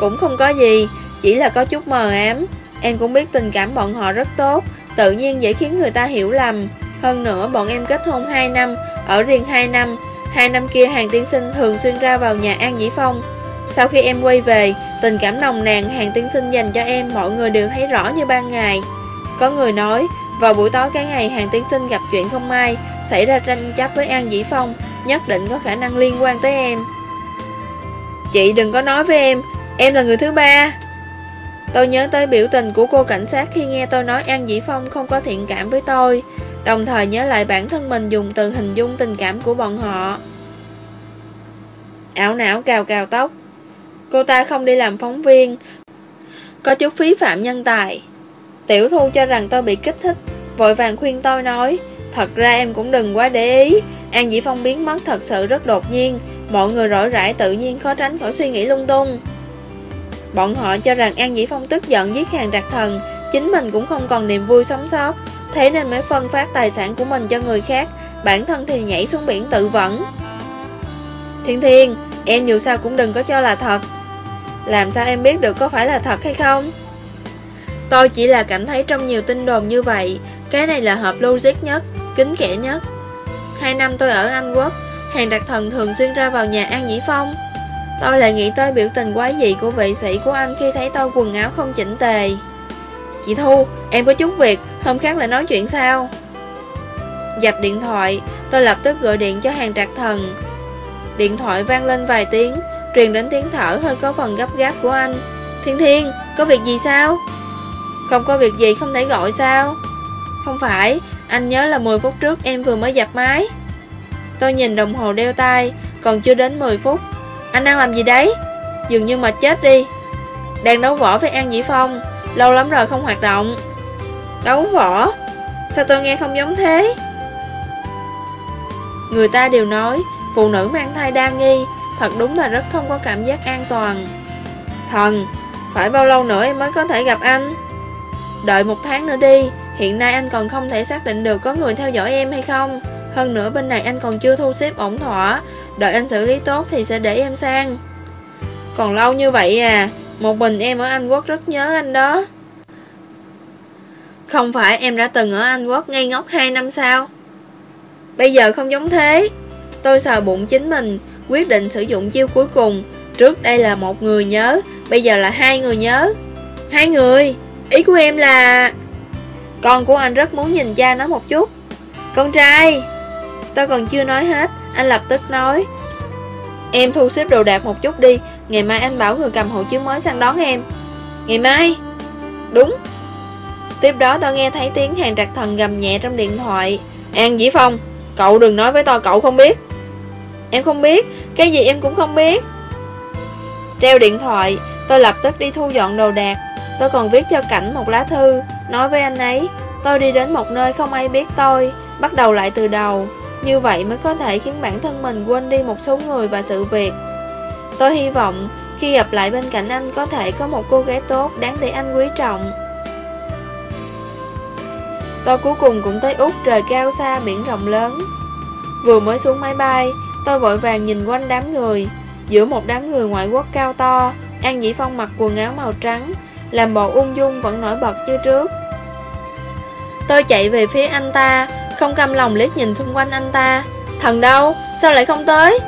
Cũng không có gì, Chỉ là có chút mờ ám. Em cũng biết tình cảm bọn họ rất tốt, Tự nhiên dễ khiến người ta hiểu lầm. Hơn nữa, bọn em kết hôn 2 năm, Ở riêng 2 năm. Hai năm kia hàng tiên sinh thường xuyên ra vào nhà An Dĩ Phong. Sau khi em quay về, Tình cảm nồng nàn hàng tiên sinh dành cho em Mọi người đều thấy rõ như ban ngày. Có người nói, Vào buổi tối cái ngày hàng tiên sinh gặp chuyện không may Xảy ra tranh chấp với An Dĩ Phong, Nhất định có khả năng liên quan tới em. Chị đừng có nói với em Em là người thứ ba. Tôi nhớ tới biểu tình của cô cảnh sát khi nghe tôi nói An Dĩ Phong không có thiện cảm với tôi, Đồng thời nhớ lại bản thân mình dùng từ hình dung tình cảm của bọn họ. Ảo não cào cào tóc Cô ta không đi làm phóng viên. Có chút phí phạm nhân tài. Tiểu thu cho rằng tôi bị kích thích, Vội vàng khuyên tôi nói, Thật ra em cũng đừng quá để ý. An Dĩ Phong biến mất thật sự rất đột nhiên. Mọi người rỗi rãi tự nhiên khó tránh khỏi suy nghĩ lung tung. Bọn họ cho rằng An Dĩ Phong tức giận giết hàng đặc thần, Chính mình cũng không còn niềm vui sống sót. Thế nên mới phân phát tài sản của mình cho người khác, Bản thân thì nhảy xuống biển tự vẫn. Thiên Thiên, Em dù sao cũng đừng có cho là thật. Làm sao em biết được có phải là thật hay không? Tôi chỉ là cảm thấy trong nhiều tin đồn như vậy Cái này là hợp logic nhất Kính kẻ nhất. Hai năm tôi ở Anh Quốc Hàng đặc thần thường xuyên ra vào nhà An Dĩ Phong. Tôi lại nghĩ tới biểu tình quái dị của vị sĩ của anh khi thấy tôi quần áo không chỉnh tề. Chị Thu, em có chút việc, hôm khác lại nói chuyện sao? Dập điện thoại, tôi lập tức gọi điện cho hàng trạc thần. Điện thoại vang lên vài tiếng, truyền đến tiếng thở hơi có phần gấp gáp của anh. Thiên Thiên, có việc gì sao? Không có việc gì không thể gọi sao? Không phải, anh nhớ là 10 phút trước em vừa mới dập máy. Tôi nhìn đồng hồ đeo tay, còn chưa đến 10 phút. Anh đang làm gì đấy? Dường như mà chết đi. Đang đấu võ với An Dĩ Phong Lâu lắm rồi không hoạt động. Đấu võ? Sao tôi nghe không giống thế? Người ta đều nói Phụ nữ mang thai đa nghi Thật đúng là rất không có cảm giác an toàn Thần, phải bao lâu nữa em mới có thể gặp anh? Đợi một tháng nữa đi, hiện nay anh còn không thể xác định được có người theo dõi em hay không. Hơn nữa bên này anh còn chưa thu xếp ổn thỏa, đợi anh xử lý tốt thì sẽ để em sang. Còn lâu như vậy à, một mình em ở Anh Quốc rất nhớ anh đó. Không phải em đã từng ở Anh Quốc ngây ngốc 2 năm sao? Bây giờ không giống thế. Tôi sờ bụng chính mình, quyết định sử dụng chiêu cuối cùng. Trước đây là một người nhớ, bây giờ là hai người nhớ. Hai người? Ý của em là... Con của anh rất muốn nhìn cha nó một chút. Con trai! Tôi còn chưa nói hết, anh lập tức nói. Em thu xếp đồ đạc một chút đi, ngày mai anh bảo người cầm hộ chiếu mới sang đón em. Ngày mai? Đúng. Tiếp đó tôi nghe thấy tiếng hàng trạc thần gầm nhẹ trong điện thoại. An Dĩ Phong, cậu đừng nói với tôi cậu không biết. Em không biết, cái gì em cũng không biết. Treo điện thoại, tôi lập tức đi thu dọn đồ đạc. Tôi còn viết cho Cảnh một lá thư, nói với anh ấy, tôi đi đến một nơi không ai biết tôi, bắt đầu lại từ đầu. Như vậy mới có thể khiến bản thân mình quên đi một số người và sự việc. Tôi hy vọng khi gặp lại bên cạnh anh có thể có một cô gái tốt đáng để anh quý trọng. Tôi cuối cùng cũng tới Úc trời cao xa biển rộng lớn. Vừa mới xuống máy bay, tôi vội vàng nhìn quanh đám người. Giữa một đám người ngoại quốc cao to, An Dĩ Phong mặc quần áo màu trắng, làm bộ ung dung vẫn nổi bật như trước. Tôi chạy về phía anh ta, không cam lòng liếc nhìn xung quanh anh ta. Thần đâu? Sao lại không tới?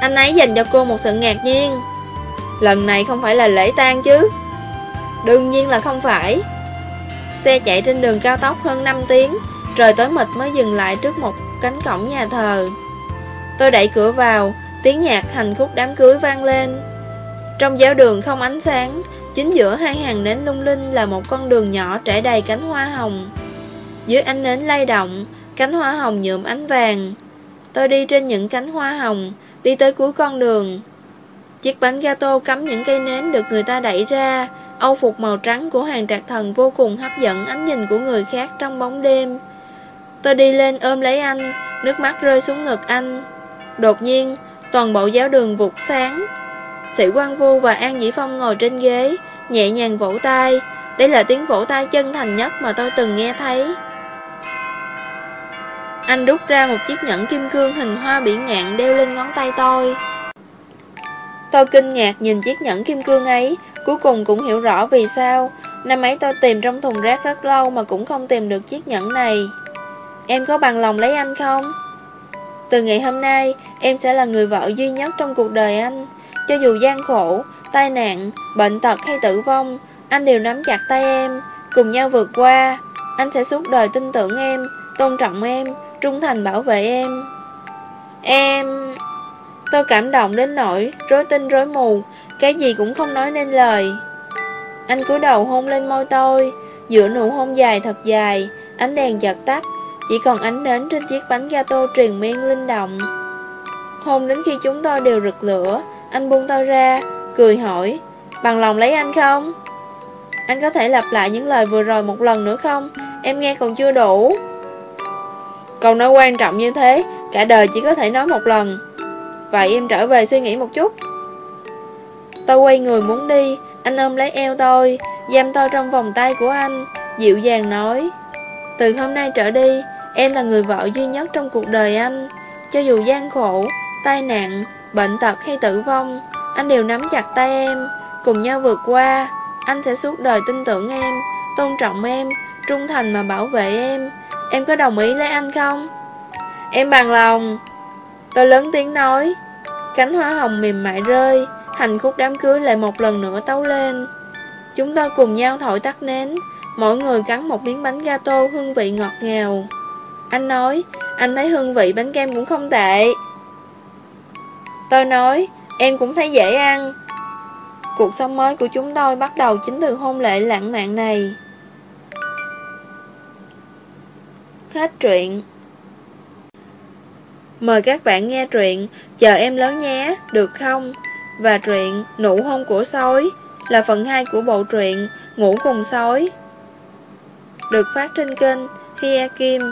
Anh ấy dành cho cô một sự ngạc nhiên. Lần này không phải là lễ tang chứ? Đương nhiên là không phải. Xe chạy trên đường cao tốc hơn 5 tiếng, trời tối mịt mới dừng lại trước một cánh cổng nhà thờ. Tôi đẩy cửa vào, tiếng nhạc hành khúc đám cưới vang lên. Trong giáo đường không ánh sáng, chính giữa hai hàng nến lung linh là một con đường nhỏ trải đầy cánh hoa hồng. Dưới ánh nến lay động, cánh hoa hồng nhuộm ánh vàng. Tôi đi trên những cánh hoa hồng, đi tới cuối con đường. Chiếc bánh gato cắm những cây nến được người ta đẩy ra, Âu phục màu trắng của hàng trạc thần vô cùng hấp dẫn ánh nhìn của người khác trong bóng đêm. Tôi đi lên ôm lấy anh, nước mắt rơi xuống ngực anh. Đột nhiên, toàn bộ giáo đường vụt sáng. Sĩ Quang Vu và An Dĩ Phong ngồi trên ghế, nhẹ nhàng vỗ tay. Đây là tiếng vỗ tay chân thành nhất mà tôi từng nghe thấy. Anh rút ra một chiếc nhẫn kim cương hình hoa biển ngạn đeo lên ngón tay tôi. Tôi kinh ngạc nhìn chiếc nhẫn kim cương ấy, cuối cùng cũng hiểu rõ vì sao. Năm ấy tôi tìm trong thùng rác rất lâu mà cũng không tìm được chiếc nhẫn này. Em có bằng lòng lấy anh không? Từ ngày hôm nay, em sẽ là người vợ duy nhất trong cuộc đời anh. Cho dù gian khổ, tai nạn, bệnh tật hay tử vong, anh đều nắm chặt tay em, cùng nhau vượt qua. Anh sẽ suốt đời tin tưởng em, tôn trọng em, trung thành bảo vệ em. Em... Tôi cảm động đến nỗi rối tinh rối mù, cái gì cũng không nói nên lời. Anh cúi đầu hôn lên môi tôi, giữa nụ hôn dài thật dài, ánh đèn chợt tắt, chỉ còn ánh nến trên chiếc bánh gato truyền miên linh động. Hôn đến khi chúng tôi đều rực lửa, anh buông tôi ra, cười hỏi, bằng lòng lấy anh không? Anh có thể lặp lại những lời vừa rồi một lần nữa không? Em nghe còn chưa đủ. Câu nói quan trọng như thế, cả đời chỉ có thể nói một lần. Vậy em trở về suy nghĩ một chút. Tôi quay người muốn đi, anh ôm lấy eo tôi, giam tôi trong vòng tay của anh, dịu dàng nói. Từ hôm nay trở đi, em là người vợ duy nhất trong cuộc đời anh. Cho dù gian khổ, tai nạn, bệnh tật hay tử vong, anh đều nắm chặt tay em, cùng nhau vượt qua. Anh sẽ suốt đời tin tưởng em, tôn trọng em, trung thành mà bảo vệ em. Em có đồng ý lấy anh không? Em bằng lòng. Tôi lớn tiếng nói. Cánh hoa hồng mềm mại rơi, hành khúc đám cưới lại một lần nữa tấu lên. Chúng tôi cùng nhau thổi tắt nến, mỗi người cắn một miếng bánh gato hương vị ngọt ngào. Anh nói, anh thấy hương vị bánh kem cũng không tệ. Tôi nói, em cũng thấy dễ ăn. Cuộc sống mới của chúng tôi bắt đầu chính từ hôn lễ lãng mạn này. Hết truyện Mời các bạn nghe truyện Chờ em lớn nhé, được không? Và truyện Nụ hôn của sói là phần 2 của bộ truyện Ngủ cùng sói được phát trên kênh Thia Kim